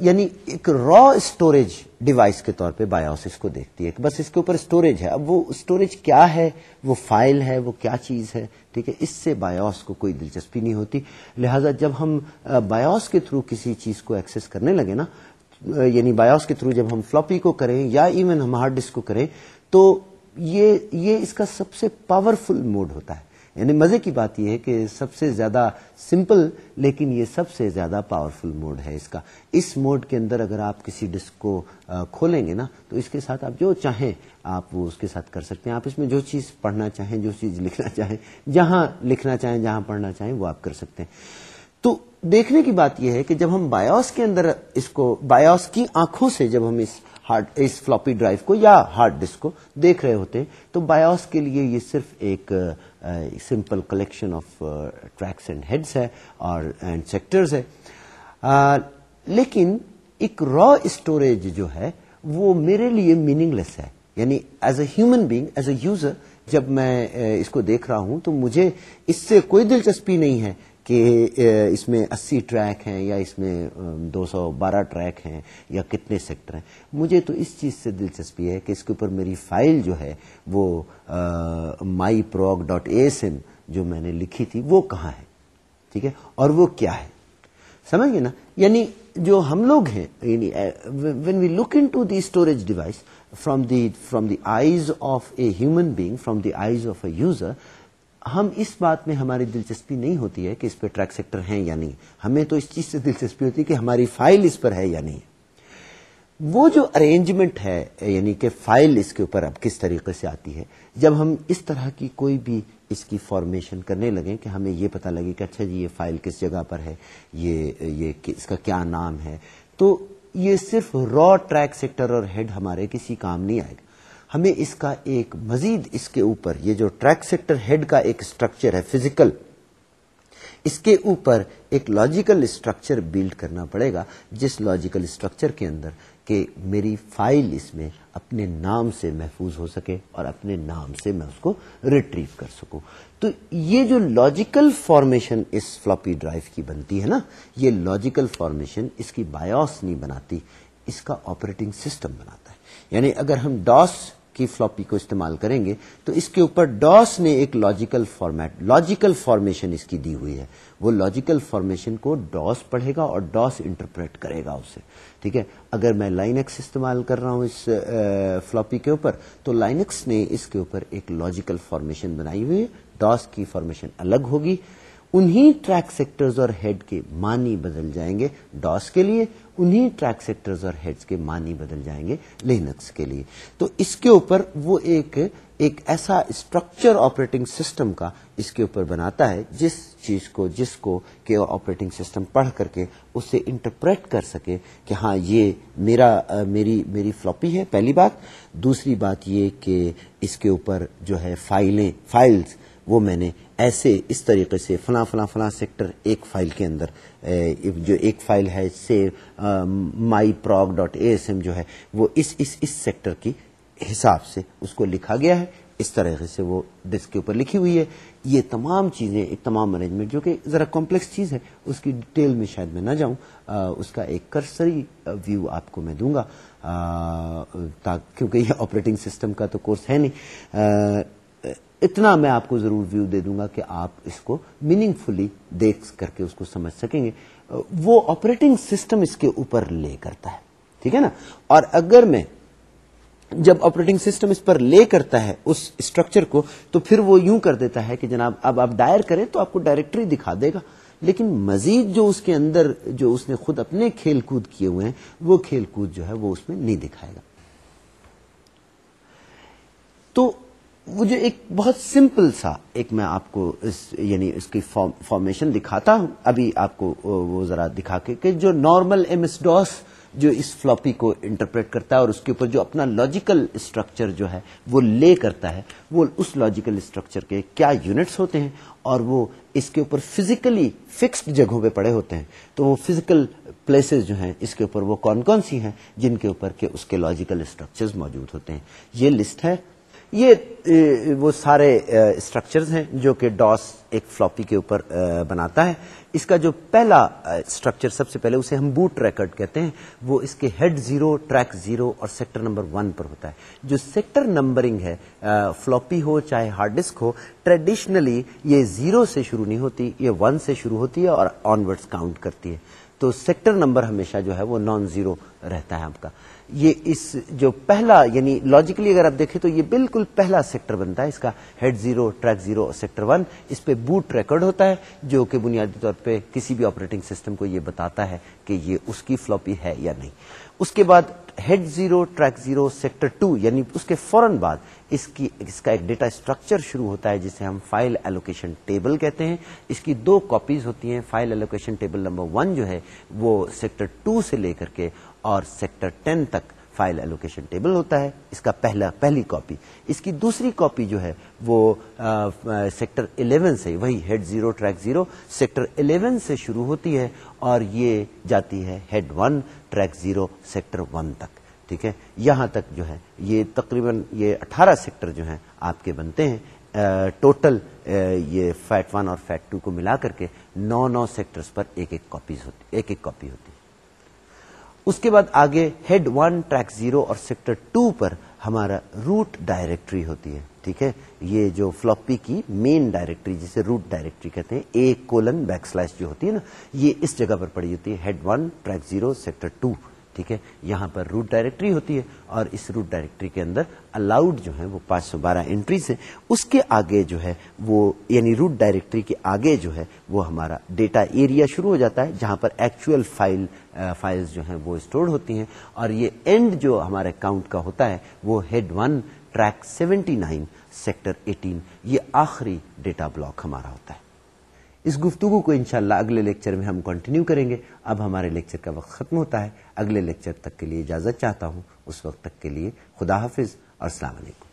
یعنی ایک را اسٹوریج ڈیوائس کے طور پہ بایوس اس کو دیکھتی ہے بس اس کے اوپر اسٹوریج ہے۔ اب وہ اسٹوریج کیا ہے؟ وہ فائل ہے، وہ کیا چیز ہے؟ ٹھیک ہے، اس سے بایوس کو کوئی دلچسپی نہیں ہوتی۔ لہذا جب ہم بایوس کے تھرو کسی چیز کو ایکسس کرنے لگے نا یعنی بایوس کے تھرو جب ہم فلوپی کو کریں یا ایون ہم ہارڈ ڈسک کو کریں، تو یہ یہ اس کا سب سے پاورفل موڈ ہوتا ہے۔ یعنی مزے کی بات یہ ہے کہ سب سے زیادہ سمپل لیکن یہ سب سے زیادہ پاورفل موڈ ہے اس کا۔ اس موڈ کے اندر اگر آپ کسی ڈسک کو کھولیں گے نا، تو اس کے ساتھ آپ جو چاہیں آپ وہ اس کے ساتھ کر سکتے ہیں۔ آپ اس میں جو چیز پڑھنا چاہیں، جو چیز لکھنا چاہیں، جہاں لکھنا چاہیں، جہاں پڑھنا چاہیں، وہ آپ کر سکتے ہیں۔ تو دیکھنے کی بات یہ ہے کہ جب ہم بایوس کے اندر اس کو بایوس کی آنکھوں سے جب ہم اس ہارڈ، اس فلوپی ڈرائیو کو یا ہارڈ ڈسک کو دیکھ رہے ہوتے ہیں، تو بایوس کے لیے یہ صرف ایک simple collection of tracks and heads ہے اور اینڈ سیکٹرز ہے۔ لیکن ایک را اسٹوریج جو ہے، وہ میرے لیے میننگ لیس ہے۔ یعنی as a human being as a user جب میں اس کو دیکھ رہا ہوں تو مجھے اس سے کوئی دلچسپی نہیں ہے۔ کہ اس میں اسی ٹریک ہیں یا اس میں دو سو بارہ ٹریک ہیں یا کتنے سیکٹر ہیں۔ مجھے تو اس چیز سے دلچسپی ہے کہ اس کے اوپر میری فائل جو ہے وہ مائی پروگ ڈاٹ اے ایس جو میں نے لکھی تھی وہ کہاں ہے؟ ٹھیک ہے؟ اور وہ کیا ہے؟ سمجھ گئے نا؟ یعنی جو ہم لوگ ہیں یعنی when we look into the storage device from the from the eyes of a human being from the eyes of a user ہم اس بات میں ہماری دلچسپی نہیں ہوتی ہے کہ اس پہ ٹریک سیکٹر ہیں یا نہیں۔ ہمیں تو اس چیز سے دلچسپی ہوتی ہے کہ ہماری فائل اس پر ہے یا نہیں۔ وہ جو ارینجمنٹ ہے یعنی کہ فائل اس کے اوپر اب کس طریقے سے آتی ہے، جب ہم اس طرح کی کوئی بھی اس کی فارمیشن کرنے لگے کہ ہمیں یہ پتا لگے کہ اچھا جی یہ فائل کس جگہ پر ہے، یہ یہ اس کا کیا نام ہے، تو یہ صرف را ٹریک سیکٹر اور ہیڈ ہمارے کسی کام نہیں آئے گا۔ ہمیں اس کا ایک مزید اس کے اوپر، یہ جو ٹریک سیکٹر ہیڈ کا ایک اسٹرکچر ہے فزیکل اس کے اوپر ایک لاجیکل اسٹرکچر بلڈ کرنا پڑے گا، جس لاجیکل اسٹرکچر کے اندر کہ میری فائل اس میں اپنے نام سے محفوظ ہو سکے اور اپنے نام سے میں اس کو ریٹریو کر سکوں۔ تو یہ جو لاجیکل فارمیشن اس فلوپی ڈرائیو کی بنتی ہے نا، یہ لاجیکل فارمیشن اس کی بایوس نہیں بناتی، اس کا آپریٹنگ سسٹم بناتا ہے۔ یعنی اگر ہم ڈاس کی فلوپی کو استعمال کریں گے، تو اس کے اوپر ڈاس نے ایک لاجیکل فارمیٹ لاجیکل فارمیشن اس کی دی ہوئی ہے۔ وہ لاجیکل فارمیشن کو ڈاس پڑھے گا اور ڈاس انٹرپریٹ کرے گا اسے۔ ٹھیک ہے؟ اگر میں لائن ایکس استعمال کر رہا ہوں اس فلوپی کے اوپر، تو لائن ایکس نے اس کے اوپر ایک لاجیکل فارمیشن بنائی ہوئی ہے۔ ڈاس کی فارمیشن الگ ہوگی۔ انہی ٹریک سیکٹرز اور ہیڈ کے معنی بدل جائیں گے ڈاس کے لیے، انہی ٹریک سیکٹرز اور ہیڈز کے معنی بدل جائیں گے لینکس کے لیے۔ تو اس کے اوپر وہ ایک ایک ایسا اسٹرکچر آپریٹنگ سسٹم کا اس کے اوپر بناتا ہے، جس چیز کو، جس کو کہ آپریٹنگ سسٹم پڑھ کر کے اسے انٹرپریٹ کر سکے کہ ہاں یہ میرا، میری میری فلوپی ہے، پہلی بات۔ دوسری بات یہ کہ اس کے اوپر جو ہے فائلیں فائلز وہ میں نے ایسے اس طریقے سے فلاں فلاں فلاں سیکٹر ایک فائل کے اندر جو ایک فائل ہے سے my prog dot A S M جو ہے، وہ اس اس اس سیکٹر کی حساب سے اس کو لکھا گیا ہے۔ اس طریقے سے وہ ڈسک کے اوپر لکھی ہوئی ہے۔ یہ تمام چیزیں، ایک تمام مینجمنٹ جو کہ ذرا کمپلیکس چیز ہے، اس کی ڈیٹیل میں شاید میں نہ جاؤں اس کا ایک کرسری ویو آپ کو میں دوں گا کیونکہ یہ آپریٹنگ سسٹم کا تو کورس ہے نہیں اتنا میں آپ کو ضرور ویو دے دوں گا کہ آپ اس کو میننگ فلی دیکھ کر کے اس کو سمجھ سکیں گے۔ وہ آپریٹنگ سسٹم اس کے اوپر لے کرتا ہے، ٹھیک ہے نا؟ اور اگر میں جب آپریٹنگ سسٹم اس پر لے کرتا ہے اس اسٹرکچر کو، تو پھر وہ یوں کر دیتا ہے کہ جناب، اب آپ ڈائر کریں تو آپ کو ڈائریکٹری دکھا دے گا۔ لیکن مزید جو اس کے اندر جو اس نے خود اپنے کھیل کود کیے ہوئے ہیں، وہ کھیل کود جو ہے وہ اس میں نہیں دکھائے گا۔ تو وہ جو ایک بہت سمپل سا ایک میں آپ کو اس یعنی اس کی فارمیشن دکھاتا ہوں۔ ابھی آپ کو وہ ذرا دکھا کے، کہ جو نارمل ایم ایس ڈاس جو اس فلوپی کو انٹرپریٹ کرتا ہے اور اس کے اوپر جو اپنا لاجیکل اسٹرکچر جو ہے وہ لے کرتا ہے، وہ اس لاجیکل اسٹرکچر کے کیا یونٹس ہوتے ہیں اور وہ اس کے اوپر فزیکلی فکسڈ جگہوں پہ پڑے ہوتے ہیں۔ تو وہ فزیکل پلیسز جو ہیں، اس کے اوپر وہ کون کون سی ہیں جن کے اوپر کے اس کے لاجیکل اسٹرکچرز موجود ہوتے ہیں۔ یہ لسٹ ہے یہ وہ سارے اسٹرکچرز ہیں جو کہ ڈاس ایک فلوپی کے اوپر بناتا ہے۔ اس کا جو پہلا اسٹرکچر سب سے پہلے اسے ہم بوٹ ریکارڈ کہتے ہیں۔ وہ اس کے ہیڈ زیرو ٹریک زیرو اور سیکٹر نمبر ون پر ہوتا ہے۔ جو سیکٹر نمبرنگ ہے فلوپی ہو چاہے ہارڈ ڈسک ہو ٹریڈیشنلی یہ زیرو سے شروع نہیں ہوتی، یہ ون سے شروع ہوتی ہے اور آنورڈ کاؤنٹ کرتی ہے۔ تو سیکٹر نمبر ہمیشہ جو ہے وہ نان زیرو رہتا ہے آپ کا۔ یہ اس جو پہلا یعنی لاجیکلی اگر آپ دیکھیں تو یہ بالکل پہلا سیکٹر بنتا ہے، اس کا head zero track zero sector one اس پہ بوٹ ریکارڈ ہوتا ہے، جو کہ بنیادی طور پہ کسی بھی آپریٹنگ سسٹم کو یہ بتاتا ہے کہ یہ اس کی فلوپی ہے یا نہیں۔ اس کے بعد head zero, track zero, sector two یعنی اس کے فوراً بعد اس کی، اس کا ایک ڈیٹا اسٹرکچر شروع ہوتا ہے جسے ہم فائل ایلوکیشن ٹیبل کہتے ہیں۔ اس کی دو کاپیز ہوتی ہیں۔ File allocation table number one جو ہے وہ سیکٹر ٹو سے لے کر کے اور سیکٹر ٹین تک فائل ایلوکیشن ٹیبل ہوتا ہے، اس کا پہلا، پہلی کاپی اس کی دوسری کاپی جو ہے، وہ سیکٹر 11 سے، وہی head zero track zero sector 11 سے شروع ہوتی ہے اور یہ جاتی ہے head one track zero sector one تک. ٹھیک ہے؟ یہاں تک جو ہے، یہ تقریباً یہ اٹھارہ سیکٹر جو ہیں آپ کے بنتے ہیں. ٹوٹل یہ فیٹ ون اور فیٹ ٹو کو ملا کر کے نو نو سیکٹرز پر ایک ایک کاپیز ہوتی، ایک ایک کاپی ہوتی. اس کے بعد آگے ہیڈ ون ٹریک زیرو اور سیکٹر ٹو پر ہمارا روٹ ڈائریکٹری ہوتی ہے، ٹھیک ہے؟ یہ جو فلوپی کی مین ڈائریکٹری جسے روٹ ڈائریکٹری کہتے ہیں ایک کولن بیک سلائس جو ہوتی ہے نا، یہ اس جگہ پر پڑی ہوتی ہے head one track zero sector two ٹھیک ہے؟ یہاں پر روٹ ڈائریکٹری ہوتی ہے اور اس روٹ ڈائریکٹری کے اندر الاؤڈ جو ہے وہ پانچ سو بارہ انٹریز ہے اس کے آگے جو ہے وہ یعنی روٹ ڈائریکٹری کے آگے جو ہے وہ ہمارا ڈیٹا ایریا شروع ہو جاتا ہے، جہاں پر ایکچوئل فائل فائلز جو ہیں وہ اسٹور ہوتی ہیں۔ اور یہ اینڈ جو ہمارے اکاؤنٹ کا ہوتا ہے وہ head one track seventy nine sector eighteen یہ آخری ڈیٹا بلاک ہمارا ہوتا ہے۔ اس گفتگو کو انشاءاللہ اگلے لیکچر میں ہم کنٹینیو کریں گے۔ اب ہمارے لیکچر کا وقت ختم ہوتا ہے۔ اگلے لیکچر تک کے لیے اجازت چاہتا ہوں۔ اس وقت تک کے لیے خدا حافظ اور السلام علیکم۔